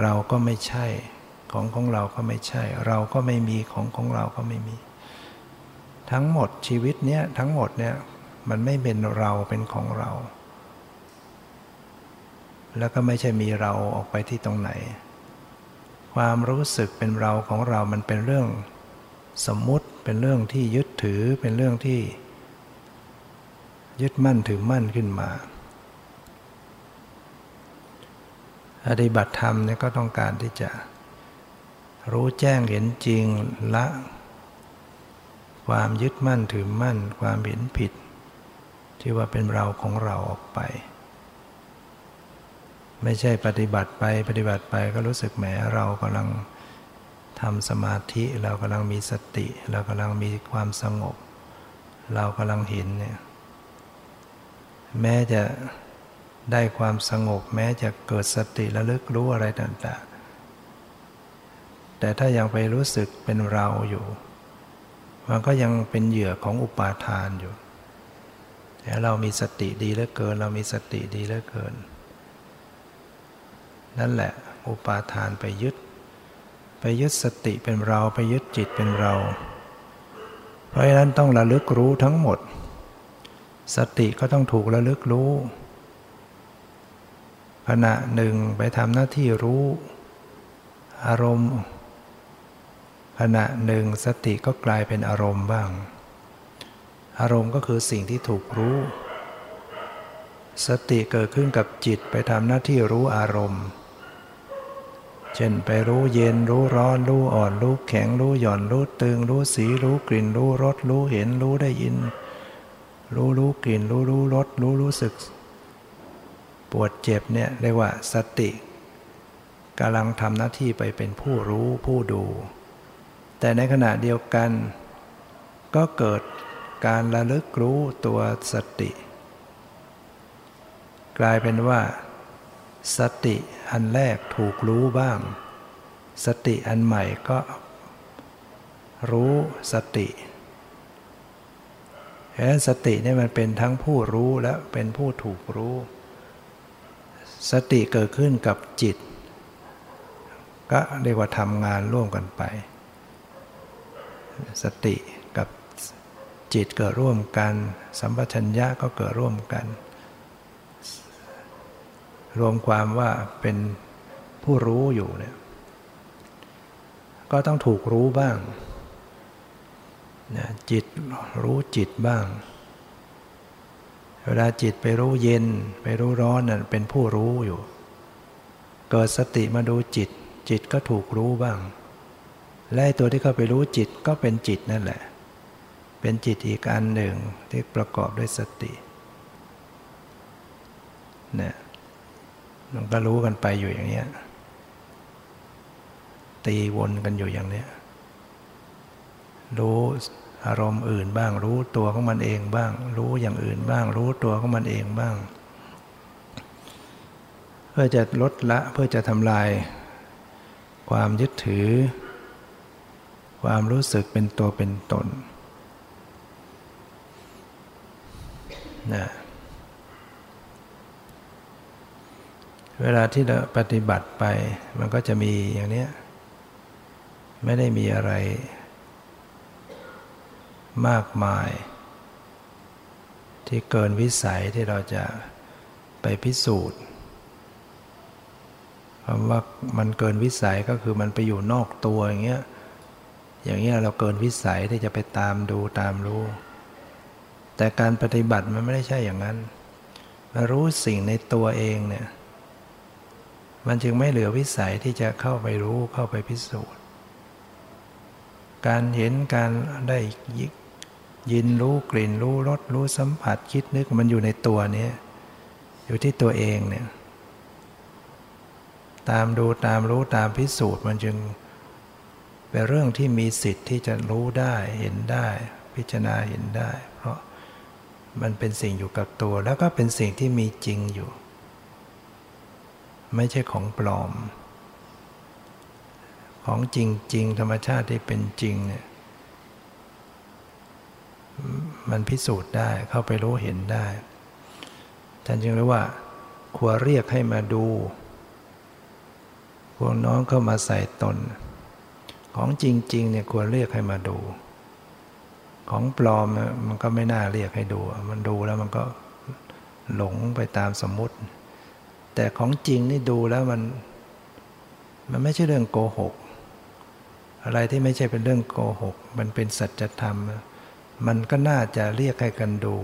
เราก็ไม่ใช่ ของของเราก็ไม่ใช่ เราก็ไม่มีของของเราก็ไม่มี ทั้งหมดชีวิตเนี้ยทั้งหมดเนี้ยมันไม่เป็นเราเป็นของเรา แล้วก็ไม่ใช่มีเราออกไปที่ตรงไหน ความรู้สึกเป็นเราของเรามันเป็นเรื่องสมมุติเป็นเรื่องที่ยึดถือเป็นเรื่องที่ ยึดมั่นถือมั่นขึ้นมาปฏิบัติธรรมเนี่ยก็ต้องการที่จะ รู้แจ้งเห็นจริงละ ความยึดมั่นถือมั่น ความเห็นผิด ที่ว่าเป็นเราของเราออกไป ไม่ใช่ปฏิบัติไปปฏิบัติไปก็รู้สึกแหมเรากำลังทำสมาธิเรากำลังมีสติ เรากำลังมีความสงบ เรากำลังเห็นเนี่ยแม้จะได้ความสงบ แม้จะเกิดสติระลึกรู้อะไรต่างๆ แต่ถ้ายังไปรู้สึกเป็นเราอยู่ มันก็ยังเป็นเหยื่อของอุปาทานอยู่แต่เรามีสติดีเหลือเกิน เรามีสติดีเหลือเกิน นั่นแหละอุปาทานไปยึด ไปยึดสติเป็นเราไปยึดจิตเป็นเรา เพราะฉะนั้นต้องระลึกรู้ทั้งหมด สติก็ต้องถูกระลึกรู้ขณะหนึ่งไปทำหน้าที่รู้ อารมณ์ ขณะหนึ่งสติก็กลายเป็นอารมณ์บ้าง อารมณ์ก็คือสิ่งที่ถูกรู้ สติเกิดขึ้นกับจิตไปทำหน้าที่รู้อารมณ์ เช่นไปรู้เย็นรู้ร้อนรู้อ่อนรู้แข็งรู้หย่อนรู้ตึงรู้สีรู้กลิ่นรู้รสรู้เห็นรู้ได้ยิน รู้รู้กลิ่นรู้รู้รสรู้รู้สึก ปวดเจ็บเนี่ยเรียกว่าสติกำลังทำหน้าที่ไปเป็นผู้รู้ผู้ดู แต่ในขณะเดียวกัน ก็เกิดการระลึกรู้ตัวสติ กลายเป็นว่า สติอันแรกถูกรู้บ้าง สติอันใหม่ก็รู้สติแค่สตินี่มันเป็นทั้งผู้รู้และเป็นผู้ถูกรู้ สติเกิดขึ้นกับจิต ก็เรียกว่าทำงานร่วมกันไป สติกับจิตเกิดร่วมกัน สัมปชัญญะก็เกิดร่วมกัน รวมความว่าเป็นผู้รู้อยู่เนี่ยก็ต้องถูกรู้บ้างจิตรู้จิตบ้าง เวลาจิตไปรู้เย็น ไปรู้ร้อนนั่นเป็นผู้รู้อยู่ เกิดสติมาดูจิต จิตก็ถูกรู้บ้าง และตัวที่เข้าไปรู้จิตก็เป็นจิตนั่นแหละ เป็นจิตอีกอันหนึ่งที่ประกอบด้วยสติเนี่ย มันก็รู้กันไปอยู่อย่างนี้ตีวนกันอยู่อย่างนี้รู้อารมณ์อื่นบ้าง รู้ตัวของมันเองบ้าง รู้อย่างอื่นบ้าง รู้ตัวของมันเองบ้าง เพื่อจะลดละเพื่อจะทำลาย ความยึดถือ ความรู้สึกเป็นตัวเป็นตนนะ เวลาที่เราปฏิบัติไป มันก็จะมีอย่างเนี้ย ไม่ได้มีอะไร มากมาย ที่เกินวิสัยที่เราจะไปพิสูจน์คำว่ามันเกินวิสัยก็คือมันไปอยู่นอกตัวอย่างเงี้ย อย่างเงี้ยเราเกินวิสัยที่จะไปตามดูตามรู้ แต่การปฏิบัติมันไม่ได้ใช่อย่างนั้นมารู้สิ่งในตัวเองเนี่ย มันจึงไม่เหลือวิสัยที่จะเข้าไปรู้เข้าไปพิสูจน์ การเห็นการได้ยิกยินรู้กลิ่นรู้รสรู้สัมผัสคิดนึกมันอยู่ในตัวนี้อยู่ที่ตัวเองเนี่ยตามดูตามรู้ตามพิสูจน์มันจึงเป็นเรื่องที่มีสิทธิ์ที่จะรู้ได้เห็นได้ พิจารณาเห็นได้ เพราะมันเป็นสิ่งอยู่กับตัว แล้วก็เป็นสิ่งที่มีจริงอยู่ ไม่ใช่ของปลอม ของจริง ๆ ธรรมชาติที่เป็นจริงเนี่ยมันพิสูจน์ได้เข้าไปรู้เห็นได้ ท่านจึงเรียกว่า ควรเรียกให้มาดู พวกน้องเข้ามาใส่ตน ของจริง ๆ เนี่ยควรเรียกให้มาดู ของปลอมมันก็ไม่น่าเรียกให้ดู มันดูแล้วมันก็หลงไปตามสมมติ แต่ของจริงนี่ดูแล้วมัน มันไม่ใช่เรื่องโกหก อะไรที่ไม่ใช่เป็นเรื่องโกหก มันเป็นสัจธรรม มันก็น่าจะเรียกให้กันดู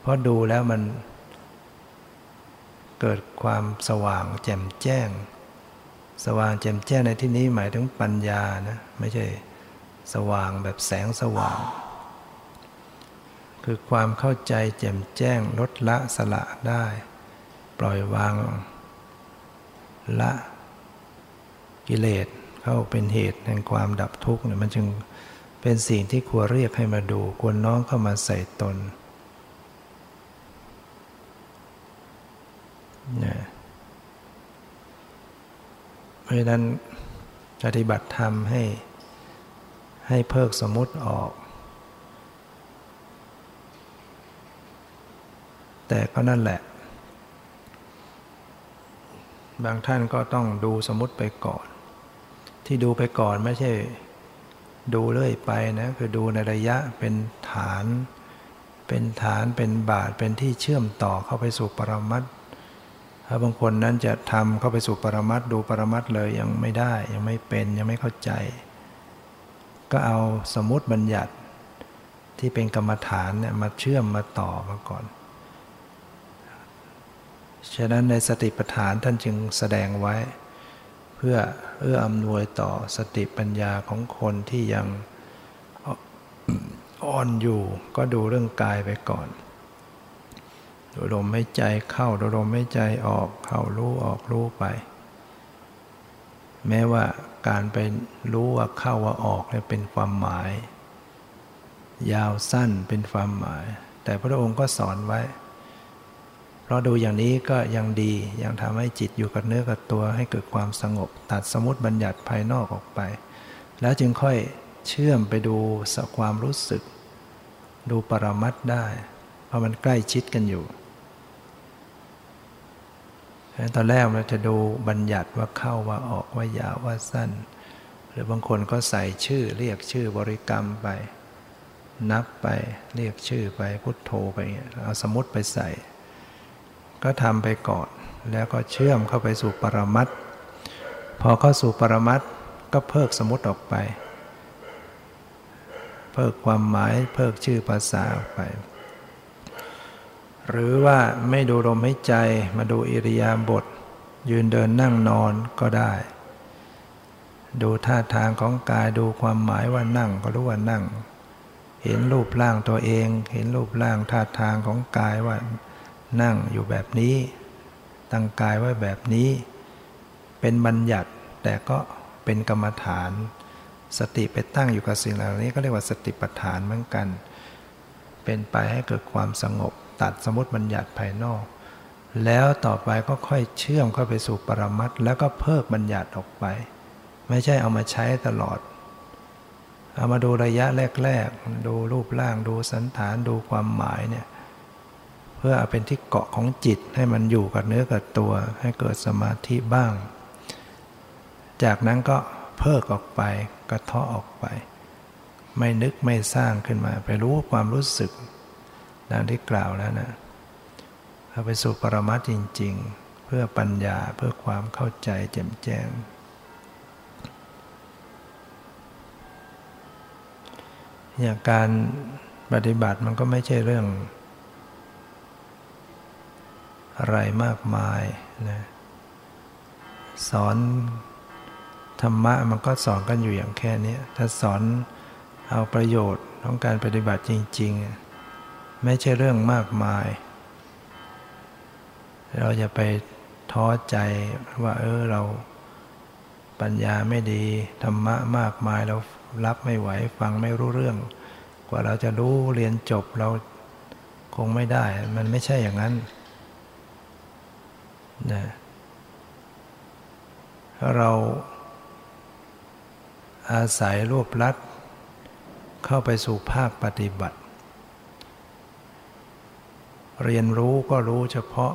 เพราะดูแล้วมัน เกิดความสว่างแจ่มแจ้ง สว่างแจ่มแจ้งในที่นี้หมายถึงปัญญานะ ไม่ใช่สว่างแบบแสงสว่าง คือความเข้าใจแจ่มแจ้งลดละสละได้ ปล่อยวาง ละกิเลสเข้าเป็นเหตุแห่งความดับทุกข์เนี่ยมันจึงเป็นสิ่งที่ควรเรียกให้มาดูควรน้องเข้ามาใส่ตนนะเพราะฉะนั้นปฏิบัติธรรมให้ให้เพิกสมมติออก แต่ก็นั่นแหละ บางท่านก็ต้องดูสมมติไปก่อน ที่ดูไปก่อนไม่ใช่ ดูเรื่อยไปนะคือดูในระยะเป็นฐาน เป็นฐานเป็นบาทเป็นที่เชื่อมต่อเข้าไปสู่ปรมัตถ้าบางคนนั้นจะทำเข้าไปสู่ปรมัตดูปรมัตเลยยังไม่ได้ยังไม่เป็นยังไม่เข้าใจ ก็เอาสมมติบัญญัติที่เป็นกรรมฐานเนี่ยมาเชื่อมมาต่อมาก่อน ฉะนั้นในสติปัฏฐานท่านจึงแสดงไว้ เพื่อเอื้ออำนวยต่อสติปัญญาของคนที่ยังอ่อนอยู่ก็ดูเรื่องกายไปก่อน ดูลมไม่ใจเข้าดูลมไม่ใจออกเข้ารู้ออกรู้ไป แม้ว่าการไปรู้ว่าเข้าว่าออกเนี่ยเป็นความหมาย ยาวสั้นเป็นความหมาย แต่พระองค์ก็สอนไว้ ราะดูอย่างนี้ก็ยังดียังทำให้จิตอยู่กับเนื้อกับตัวให้เกิดความสงบ ตัดสมมติบัญญัติภายนอกออกไป แล้วจึงค่อยเชื่อมไปดูสความรู้สึก ดูปรมัตได้ เพราะมันใกล้ชิดกันอยู่ตอนแรกเราจะดูบัญญัติว่าเข้าว่าออกว่ายาวว่าสั้น หรือบางคนก็ใส่ชื่อเรียกชื่อบริกรรมไป นับไปเรียกชื่อไปพุทโธไปเอาสมมติไปใส่ ก็ทำไปก่อน แล้วก็เชื่อมเข้าไปสู่ปรมัตพอเข้าสู่ปรมัตก็เพิกสมมติออกไป เพิกความหมายเพิกชื่อภาษาออกไป หรือว่าไม่ดูลมหายใจมาดูอิริยาบถยืนเดินนั่งนอนก็ได้ ดูท่าทางของกายดูความหมายว่านั่งก็รู้ว่านั่ง เห็นรูปร่างตัวเอง เห็นรูปร่างท่าทางของกายว่า นั่งอยู่แบบนี้ ตั้งกายไว้แบบนี้ เป็นบัญญัติแต่ก็เป็นกรรมฐาน สติไปตั้งอยู่กับสิ่งเหล่านี้ก็เรียกว่าสติปัฏฐานเหมือนกัน เป็นไปให้เกิดความสงบ ตัดสมมติบัญญัติภายนอก แล้วต่อไปก็ค่อยเชื่อมเข้าไปสู่ปรมัตแล้วก็เพิกบัญญัติออกไป ไม่ใช่เอามาใช้ตลอดเอามาดูระยะแรก ๆ ดูรูปร่างดูสันฐานดูความหมายเนี่ย เพื่อเป็นที่เกาะของจิตให้มันอยู่กับเนื้อกับตัว ให้เกิดสมาธิบ้าง จากนั้นก็เพิกออกไปกระเทาะออกไป ไม่นึกไม่สร้างขึ้นมา ไปรู้ความรู้สึกดังที่กล่าวแล้วนะเอาไปสู่ปรมัตจริง ๆ เพื่อปัญญาเพื่อความเข้าใจแจ่มแจ้งอย่างการปฏิบัติมันก็ไม่ใช่เรื่อง อะไรมากมายนะสอนธรรมะมันก็สอนกันอยู่อย่างแค่นี้ถ้าสอนเอาประโยชน์ของการปฏิบัติจริง ๆ ไม่ใช่เรื่องมากมาย เราจะไปท้อใจว่า เออเราปัญญาไม่ดี ธรรมะมากมายเรารับไม่ไหวฟังไม่รู้เรื่อง กว่าเราจะรู้เรียนจบเราคงไม่ได้ มันไม่ใช่อย่างนั้น นะถ้าเราอาศัยรวบลัด เข้าไปสู่ภาคปฏิบัติ เรียนรู้ก็รู้เฉพาะ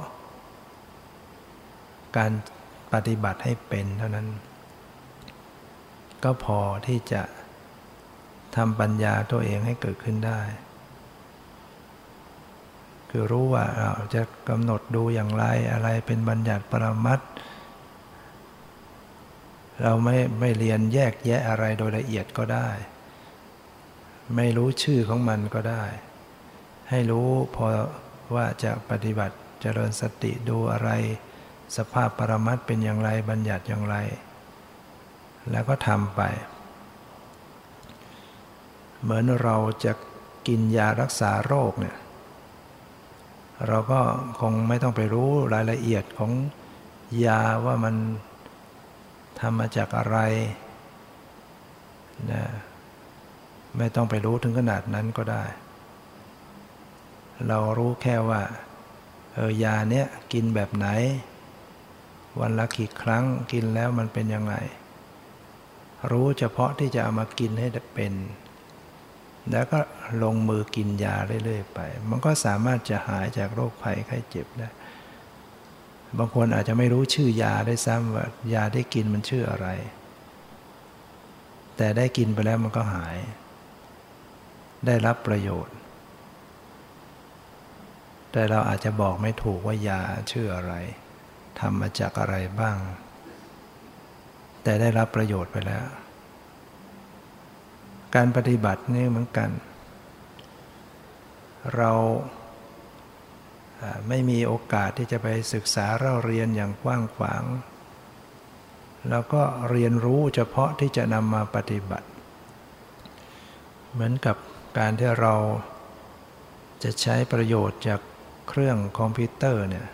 การปฏิบัติให้เป็นเท่านั้น ก็พอที่จะทำปัญญาตัวเองให้เกิดขึ้นได้ คือรู้ว่าเราจะกำหนดดูอย่างไรอะไรเป็นบัญญัติปรมัตเราไม่ไม่เรียนแยกแยะอะไรโดยละเอียดก็ได้ ไม่รู้ชื่อของมันก็ได้ ให้รู้พอว่าจะปฏิบัติเจริญสติดูอะไร สภาพปรมัตเป็นอย่างไรบัญญัติอย่างไร แล้วก็ทำไป เหมือนเราจะกินยารักษาโรคเนี่ย เราก็คงไม่ต้องไปรู้รายละเอียดของยาว่ามันทำมาจากอะไรนะไม่ต้องไปรู้ถึงขนาดนั้นก็ได้ เรารู้แค่ว่าเออยาเนี้ยกินแบบไหน วันละกี่ครั้งกินแล้วมันเป็นยังไง รู้เฉพาะที่จะเอามากินให้เป็น แล้วก็ลงมือกินยาเรื่อยๆไป มันก็สามารถจะหายจากโรคภัยไข้เจ็บได้บางคนอาจจะไม่รู้ชื่อยาได้ซ้ำว่ายาได้กินมันชื่ออะไร แต่ได้กินไปแล้วมันก็หาย ได้รับประโยชน์ แต่เราอาจจะบอกไม่ถูกว่ายาชื่ออะไรทำมาจากอะไรบ้าง แต่ได้รับประโยชน์ไปแล้ว การปฏิบัตินี่เหมือนกัน เราไม่มีโอกาสที่จะไปศึกษาเราเรียนอย่างกว้างขวาง แล้วก็เรียนรู้เฉพาะที่จะนำมาปฏิบัติ เหมือนกับการที่เราจะใช้ประโยชน์จากเครื่องคอมพิวเตอร์เนี่ย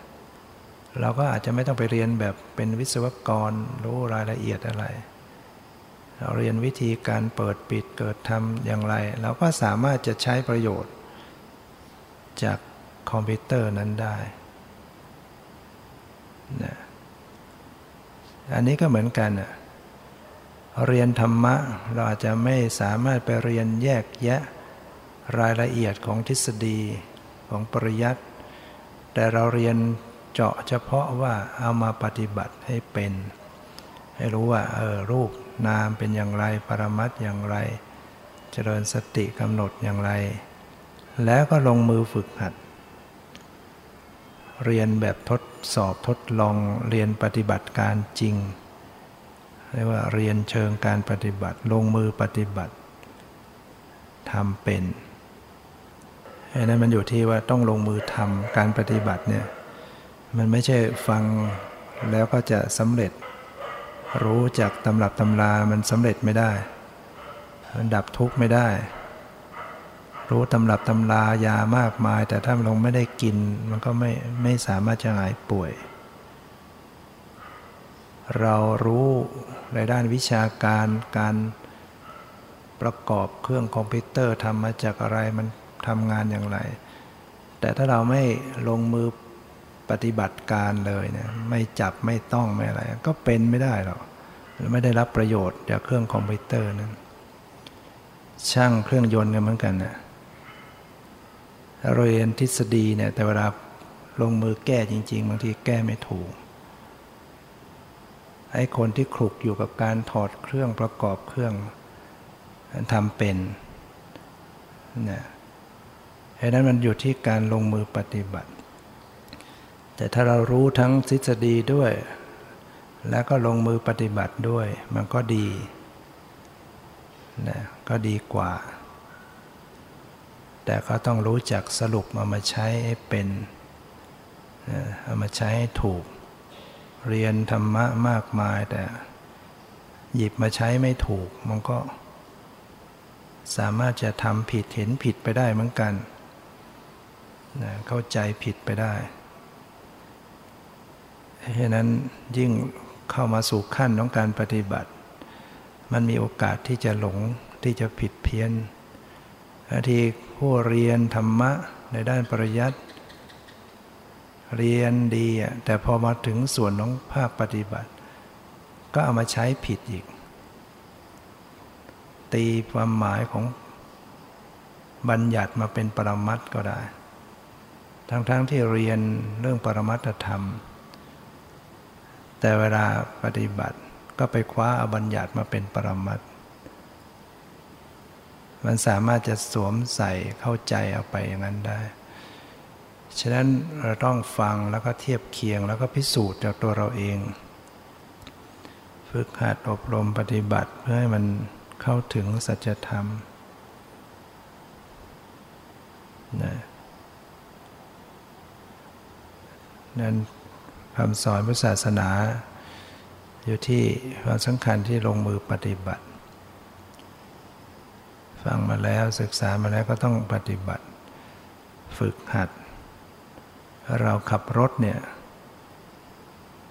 เราก็อาจจะไม่ต้องไปเรียนแบบเป็นวิศวกรรู้รายละเอียดอะไร เราเรียนวิธีการเปิดปิดเกิดทำอย่างไร เราก็สามารถจะใช้ประโยชน์ จากคอมพิวเตอร์นั้นได้นะอันนี้ก็เหมือนกันอะเรียนธรรมะ เราอาจจะไม่สามารถไปเรียนแยกแยะรายละเอียดของทฤษฎีของปริยัติ แต่เราเรียนเจาะเฉพาะว่าเอามาปฏิบัติให้เป็น ให้รู้ว่าเออรูป นามเป็นอย่างไร ปรมัตอย่างไร เจริญสติกำหนดอย่างไร แล้วก็ลงมือฝึกหัด เรียนแบบทดสอบทดลองเรียนปฏิบัติการจริงเรียกว่าเรียนเชิงการปฏิบัติ ลงมือปฏิบัติทำเป็นอันนั้นมันอยู่ที่ว่าต้องลงมือทำการปฏิบัติเนี่ยมันไม่ใช่ฟังแล้วก็จะสำเร็จ รู้จากตำรับตำรามันสำเร็จไม่ได้ มันดับทุกข์ไม่ได้ รู้ตำรับตำรายามากมาย แต่ถ้าลงไม่ได้กิน มันก็ไม่ไม่สามารถจะหายป่วย เรารู้ในด้านวิชาการการประกอบเครื่องคอมพิวเตอร์ทำมาจากอะไรมันทำงานอย่างไร แต่ถ้าเราไม่ลงมือ ปฏิบัติการเลยเนี่ยไม่จับไม่ต้องไม่อะไร ก็เป็นไม่ได้หรอกไม่ได้รับประโยชน์จากเครื่องคอมพิวเตอร์นั้น ช่างเครื่องยนต์กันเหมือนกันนะเรียนทฤษฎีเนี่ยแต่เวลาลงมือแก้จริง ๆ บางทีแก้ไม่ถูกไอ้คนที่คลุกอยู่กับการถอดเครื่องประกอบเครื่องทำเป็นนะเพราะนั้นมันอยู่ที่การลงมือปฏิบัติ แต่ถ้าเรารู้ทั้งทฤษฎีด้วย แล้วก็ลงมือปฏิบัติด้วย มันก็ดีนะก็ดีกว่า แต่ก็ต้องรู้จักสรุปเอามาใช้ให้เป็นเอามาใช้ให้ถูก เรียนธรรมะมากมายแต่หยิบมาใช้ไม่ถูก มันก็ สามารถจะทำผิดเห็นผิดไปได้เหมือนกันนะเข้าใจผิดไปได้ เพราะนั้นยิ่งเข้ามาสู่ขั้นของการปฏิบัติ มันมีโอกาสที่จะหลงที่จะผิดเพี้ยนทีผู้เรียนธรรมะในด้านปริยัติเรียนดีแต่พอมาถึงส่วนของภาคปฏิบัติ ก็เอามาใช้ผิดอีก ตีความหมายของบัญญัติมาเป็นปรมัตก็ได้ ทั้งๆทที่เรียนเรื่องปรมัตธรรม แต่เวลาปฏิบัติก็ไปคว้าอบัญญัติมาเป็นปรมัตมันสามารถจะสวมใส่เข้าใจเอาไปอย่างนั้นได้ ฉะนั้นเราต้องฟังแล้วก็เทียบเคียงแล้วก็พิสูจน์จากตัวเราเอง ฝึกหัดอบรมปฏิบัติเพื่อให้มันเข้าถึงสัจธรรมนะนั้น คำสอนพุทธศาสนา อยู่ที่ความสำคัญที่ลงมือปฏิบัติ ฟังมาแล้วศึกษามาแล้วก็ต้องปฏิบัติ ฝึกหัด เราขับรถเนี่ย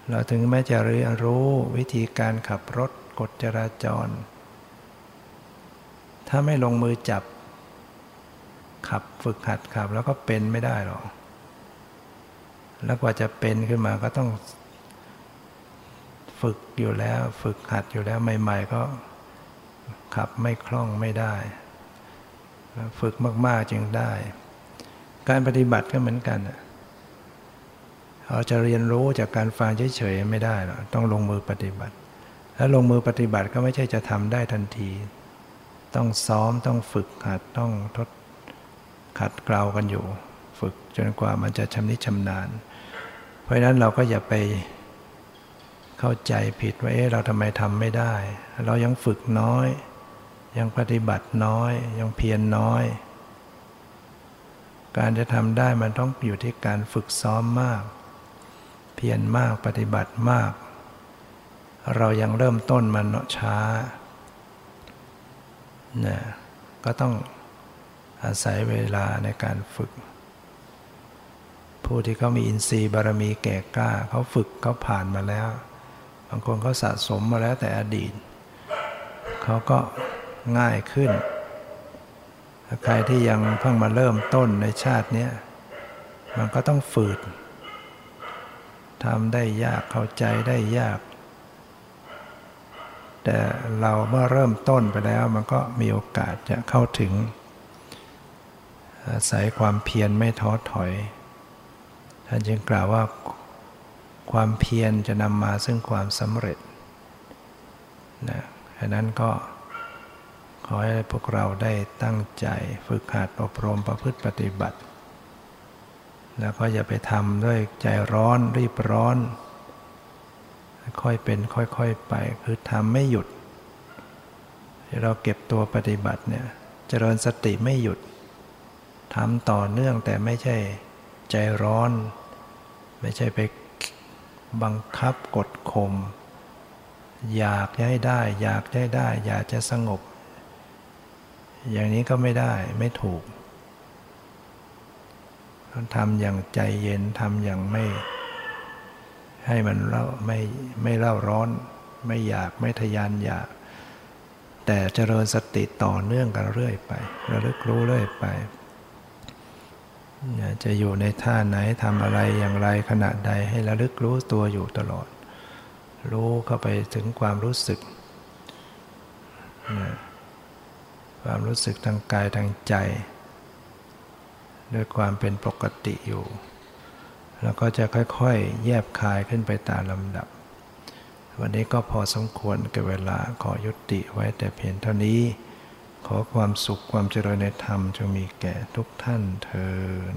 เราถึงแม้จะเรียนรู้วิธีการขับรถกฎจราจร ถ้าไม่ลงมือจับ ขับฝึกหัดขับแล้วก็เป็นไม่ได้หรอก แล้วกว่าจะเป็นขึ้นมาก็ต้อง ฝึกอยู่แล้ว ฝึกหัดอยู่แล้วใหม่ ๆ ก็ขับไม่คล่องไม่ได้ ฝึกมาก ๆ จึงได้ การปฏิบัติก็เหมือนกันเราจะเรียนรู้จากการฟังเฉยๆไม่ได้หรอกต้องลงมือปฏิบัติ แล้วลงมือปฏิบัติก็ไม่ใช่จะทำได้ทันที ต้องซ้อมต้องฝึกหัดต้องทดขัดเกลากันอยู่ ฝึกจนกว่ามันจะชำนิชำนาญ ราะนั้นเราก็อย่าไปเข้าใจผิดว่าเอ๊ะเราทำไมทำไม่ได้ เรายังฝึกน้อย ยังปฏิบัติน้อย ยังเพียรนน้อย การจะทำได้มันต้องอยู่ที่การฝึกซ้อมมาก เพียรมากปฏิบัติมาก เรายังเริ่มต้นมันเนอะช้านะก็ต้องอาศัยเวลาในการฝึก ผู้ที่เขามีอินทรีย์บารมีแก่กล้าเขาฝึกเขาผ่านมาแล้ว บางคนเขาสะสมมาแล้วแต่อดีตเขาก็ง่ายขึ้น ใครที่ยังเพิ่งมาเริ่มต้นในชาตินี้มันก็ต้องฝืดทำได้ยากเข้าใจได้ยาก แต่เราเมื่อเริ่มต้นไปแล้วมันก็มีโอกาสจะเข้าถึงอาศัยความเพียรไม่ท้อถอย ท่านจึงกล่าวว่าความเพียรจะนำมาซึ่งความสำเร็จนะฉะนั้นก็ขอให้พวกเราได้ตั้งใจฝึกหัดอบรมประพฤติปฏิบัติ แล้วก็อย่าไปทำด้วยใจร้อนรีบร้อน ค่อยเป็นค่อยๆไป คือทำไม่หยุด เราเก็บตัวปฏิบัติเนี่ยเจริญสติไม่หยุดทำต่อเนื่องแต่ไม่ใช่ใจร้อน ไม่ใช่ไปบังคับกดข่มอยากให้ได้ อยากได้ได้ อยากจะสงบ อย่างนี้ก็ไม่ได้ไม่ถูกทำอย่างใจเย็นทำอย่างไม่ ให้มันเล่าไม่ไม่เล่าร้อน ไม่อยากไม่ทยานอยาก แต่เจริญสติต่อเนื่องกันเรื่อยไประลึกรู้เรื่อยไป จะอยู่ในท่าไหนทำอะไรอย่างไรขณะใดให้ระลึกรู้ตัวอยู่ตลอด รู้เข้าไปถึงความรู้สึก ความรู้สึกทางกายทางใจ ด้วยความเป็นปกติอยู่ แล้วก็จะค่อยๆ แยบคายขึ้นไปตามลำดับ วันนี้ก็พอสมควรกับเวลาขอยุติไว้แต่เพียงเท่านี้ ขอความสุขความเจริญในธรรมจงมีแก่ทุกท่านเทิน